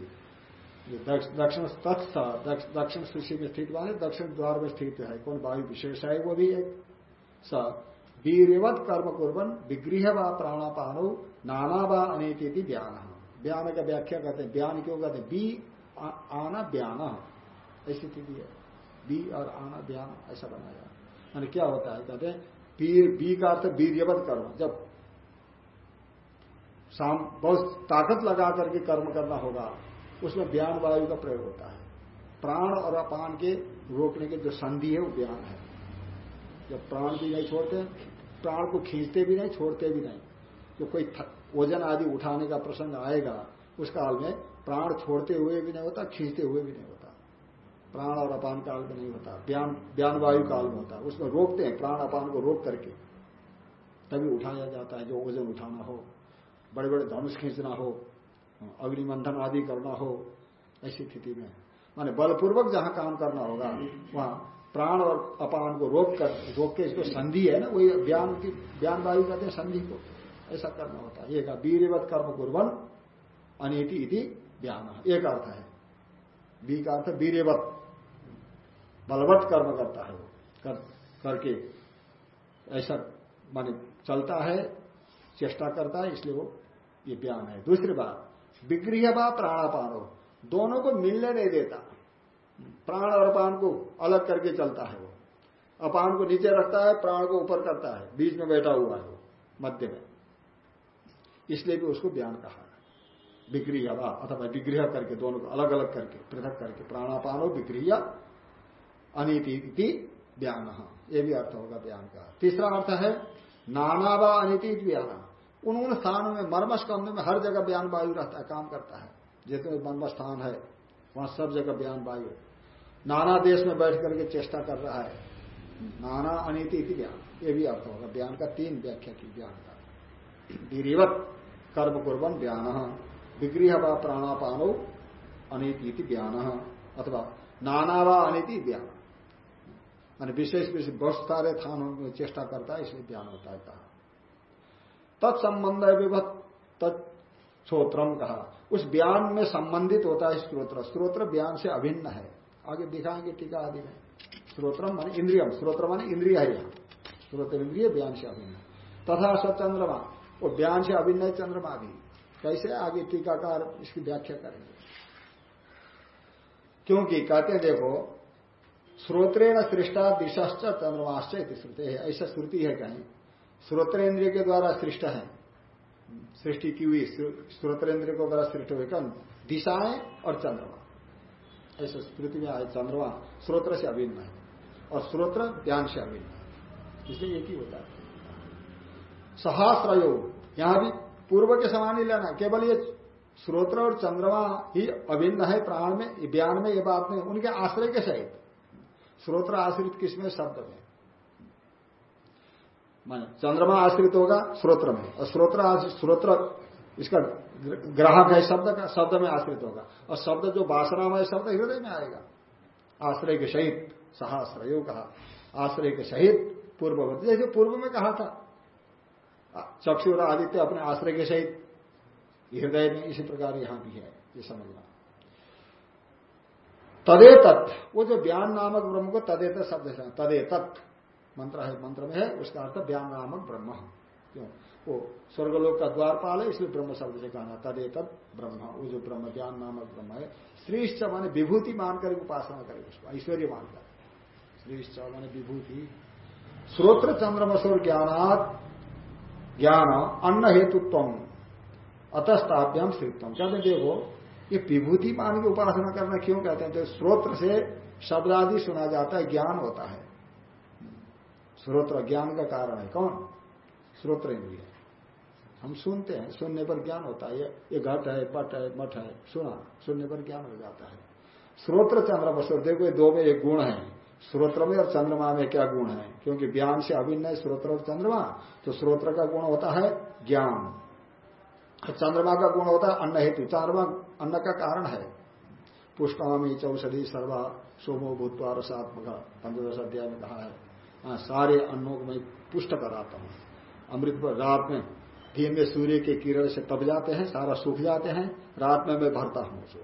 [SPEAKER 1] दक्षिण तत्थ दक्षिण सुशी में स्थित माने दक्षिण द्वार में स्थित है। कौन? वायु विशेष है वो भी एक। स वीरवत कर्म कुर्बन विगृह व प्राणापानो नाना व अनिति ज्ञान। ज्ञान का व्याख्या करते हैं। ज्ञान क्यों कहते हैं? बी आना ब्यान ऐसी स्थिति है। बी और आना ब्यान ऐसा बनाया। मैंने क्या होता है? कहते हैं, वीर बी का अर्थ वीरवत कर्म। जब शाम बहुत ताकत लगा करके कर्म करना होगा, उसमें ब्यान वायु का प्रयोग होता है। प्राण और अपान के रोकने के जो संधि है, वो ब्यान है। जब प्राण भी नहीं छोड़ते प्राण को खींचते भी नहीं, छोड़ते भी नहीं। जो कोई वज़न आदि उठाने का प्रसंग आएगा उस काल में प्राण छोड़ते हुए भी नहीं होता, खींचते हुए भी नहीं होता। प्राण और अपान काल में नहीं होता ज्ञान वायु काल में होता। उसमें रोकते हैं, प्राण अपान को रोक करके। तभी उठाया जाता है, जो वज़न उठाना हो बड़े बड़े धनुष खींचना हो, अग्निमंथन आदि करना हो, ऐसी स्थिति में। माने बलपूर्वक जहाँ काम करना होगा वहाँ प्राण और अपान को रोक कर रोक के इसको संधि है ना वही ज्ञान की ज्ञान वायु कहते हैं संधि को। ऐसा करना होता है। एक वीरवत कर्म कुर्बन अनिति इति ज्ञान। एक अर्थ है? बी का अर्थ वीरवत बलवत कर्म करता है वो। कर, करके ऐसा माने चलता है चेष्टा करता है इसलिए वो ये ज्ञान है। दूसरी बात विग्रह व प्राणापान। हो दोनों को मिलने नहीं देता। प्राण और अपान को अलग करके चलता है वो। अपान को नीचे रखता है, प्राण को ऊपर करता है, बीच में बैठा हुआ है वो, मध्य में। इसलिए भी उसको ज्ञान कहा विक्रिया अथवा विग्रह करके दोनों को अलग अलग करके, पृथक करके, प्राणापान प्राणापानो विक्रिया, अनिति ज्ञान। ये भी अर्थ होगा ज्ञान का। तीसरा अर्थ है, नाना व अनिति ज्ञान। उन उन स्थानों में मर्मस्कंध में हर जगह ज्ञान वायु रहता है, काम करता है। जितने ब्रह्म स्थान है, वहाँ सब जगह बयान वायु नाना देश में बैठ करके चेष्टा कर रहा है। नाना अनिति ज्ञान, ये भी अर्थ होगा। बयान का तीन व्याख्या की ज्ञान का। वीरिवत कर्म कुर्बन बयान विगृह व प्राणापानो अनिति ज्ञान, अथवा नाना व अनिति ज्ञान। मान विशेष विशेष बहुत सारे थानों में चेष्टा करता है, इसलिए ज्ञान होता है कहा। तत्संबंध विभत तत्ोत्रम कहा। उस बयान में संबंधित होता है स्त्रोत्र स्त्रोत्र बयान से अभिन्न है। आगे दिखाएँगे, टीका आदि में। स्त्रोत्र मान इंद्रियम। स्त्रोत्र मान इंद्रिय है यहाँ। स्त्रोत्र इंद्रिय बयान से अभिन्न। तथा स चंद्रमा। वो बयान से अभिन्न है चंद्रमा भी। कैसे? आगे टीकाकार इसकी व्याख्या करेंगे। क्योंकि कहते देखो श्रोत्रेण सृष्टा दिशाश्च चंद्रमाश्च श्रुते। है ऐसा श्रुति है कहीं। श्रोत्रेन्द्रिय के द्वारा सृष्ट है। सृष्टि की हुई श्रोत्रेन्द्रिय को द्वारा सृष्ट हुए कौन? दिशाएँ और चंद्रमा। ऐसे स्मृति में आए चंद्रमा स्रोत्र से अभिन्न है और स्रोत्र ज्ञान से अभिन्न है। इसलिए एक ही होता है। सहस्रयोग यहाँ भी पूर्व के समान ही लेना, केवल ये स्रोत्र और चंद्रमा ही अभिन्न है, प्राण में बयान में, ये बात नहीं, उनके आश्रय के सहित। स्रोत्र आश्रित किसमें? शब्द में। माने। चंद्रमा आश्रित होगा स्रोत्र में। और स्रोत्र स्रोत्र इसका ग्राहक है शब्द का, शब्द में आश्रित होगा। और शब्द जो वासनामय शब्द हृदय में आएगा। आश्रय के सहित सहाश्रय कहा। आश्रय के सहित पूर्ववर्ती जैसे पूर्व में कहा था। चक्षु और आदित्य अपने आश्रय के सहित। हृदय में इसी प्रकार यहाँ भी है, ये समझना। तदे तत् वो जो ज्ञान नामक ब्रह्म को तदेत शब्द तदे तत् मंत्र है, मंत्र में है, उसका अर्थ नामक ब्रह्म। क्यों? वो स्वर्गलोक का द्वारपाल है, इसलिए ब्रह्म शब्द से कहना तदे तद ब्रह्म, वो जो ब्रह्म ज्ञान नामक ब्रह्म है। श्रीश्च माने विभूति मानकर उपासना करे, उसको ऐश्वर्य मानकर। श्रीश्च माने विभूति। श्रोत्र चंद्रमसुर ज्ञानात ज्ञान अन्न हेतुत्व अतस्ताभ्याम श्रीत्व। कहते देखो, ये विभूति मान की उपासना करना क्यों कहते हैं? तो स्रोत्र से शब्द आदि सुना जाता है, ज्ञान होता है। स्रोत्र ज्ञान का कारण है। कौन? स्रोत्र इंद्रिय। हम सुनते हैं, सुनने पर ज्ञान होता है। ये घट है, पट है, मठ है, सुना, सुनने पर ज्ञान हो जाता है। स्रोत्र चंद्रमा स्रोत देखो ये दो में एक गुण है। स्रोत्र में और चंद्रमा में क्या गुण है? क्योंकि ज्ञान से अभिन्न है स्रोत्र और चंद्रमा तो स्रोत्र का गुण होता है ज्ञान। चंद्रमा का गुण होता है अन्न हेतु। चंद्रमा अन्न का कारण है। पुष्पामी चौषधि सर्वा, सोमो भूतवा रसात्मक, पंचदश अध्याय में कहा है। हाँ सारे अन्नों को मैं पुष्ट कराता हूँ। अमृत पर रात में दिन में सूर्य के किरण से तप जाते हैं, सारा सूख जाते हैं, रात में मैं भरता हूँ उसको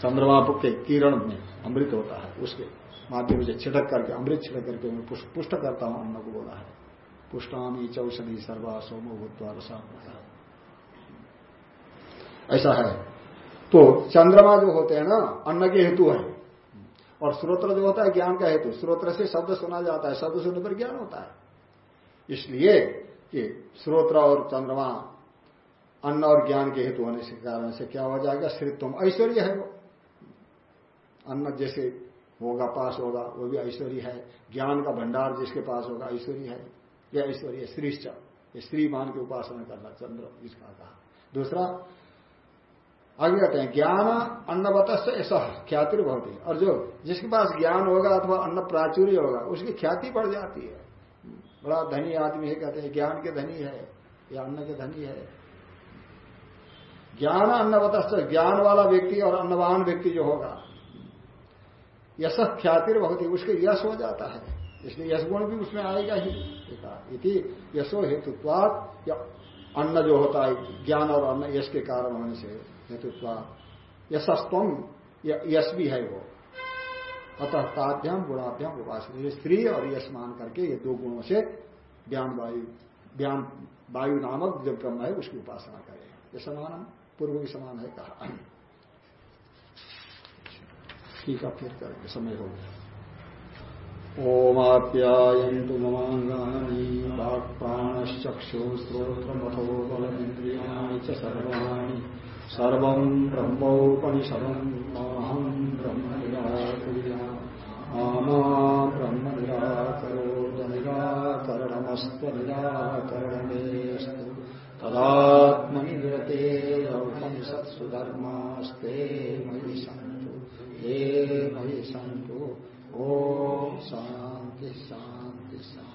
[SPEAKER 1] चंद्रमा के किरण में अमृत होता है, उसके माध्यम से छिटक करके, अमृत छिटक करके मैं पुष्ट करता हूँ, अन्न को बोला है। पुष्टामी चौषधि सर्वा सोमो भूतवा ऐसा है। तो चंद्रमा जो होते हैं ना, अन्न के हेतु है। और स्रोत्र जो होता है, ज्ञान का हेतु। स्रोत्र से शब्द सुना जाता है, शब्द सुनने पर ज्ञान होता है। इसलिए कि स्रोत्र और चंद्रमा अन्न और ज्ञान के हेतु होने के कारण से क्या हो जाएगा? श्रीत्व ऐश्वर्य है वो। अन्न जैसे होगा, पास होगा, वो भी ऐश्वर्य है। ज्ञान का भंडार जिसके पास होगा, ऐश्वर्य है। यह ऐश्वर्य, श्रीश्च। ये स्त्री मान की उपासना करना, चंद्र, इसका कहा। दूसरा आगे कहते हैं, ज्ञान अन्नवत ऐसा ख्याति बहुत और जो जिसके पास ज्ञान होगा अथवा अन्न प्राचुर्य होगा, उसकी ख्याति बढ़ जाती है। बड़ा धनी आदमी है, कहते हैं, ज्ञान के धनी है, या अन्न के धनी है। ज्ञान अन्नवत ज्ञान वाला व्यक्ति और अन्नवान व्यक्ति जो होगा, यश ख्याति बहुत ही उसके यश हो जाता है। इसलिए यश गुण भी उसमें आएगा ही। इति यशो हेतुत्वाद या अन्न जो होता है, ज्ञान और अन्न यश के कारण होने से। हेतुत्व। यशस्तम यश भी है वो। अतः ताभ्याम गुणाभ्याम उपासना। स्त्री और यश मान करके ये दो गुणों से ज्ञान वायु ज्ञान वायु नामक जो ब्रह्म है, उसकी उपासना करें। ये समान पूर्व भी समान है कहा। ठीक है, फिर करेंगे। समय हो गया। ओमाप्यायन्तु ममाङ्गानि वाक्प्राणश्चक्षुश्रोत्रमथो बलमिन्द्रियाणि च सर्वाणि। सर्व ब्रह्मोपनिषद माहम ब्रह्म निराकुया मामा ब्रह्म निराकरोद सत्सुधर्मास्ते मयि सन्तु ये मयि सन्तु ॐ शांति। शान्ति शान्ति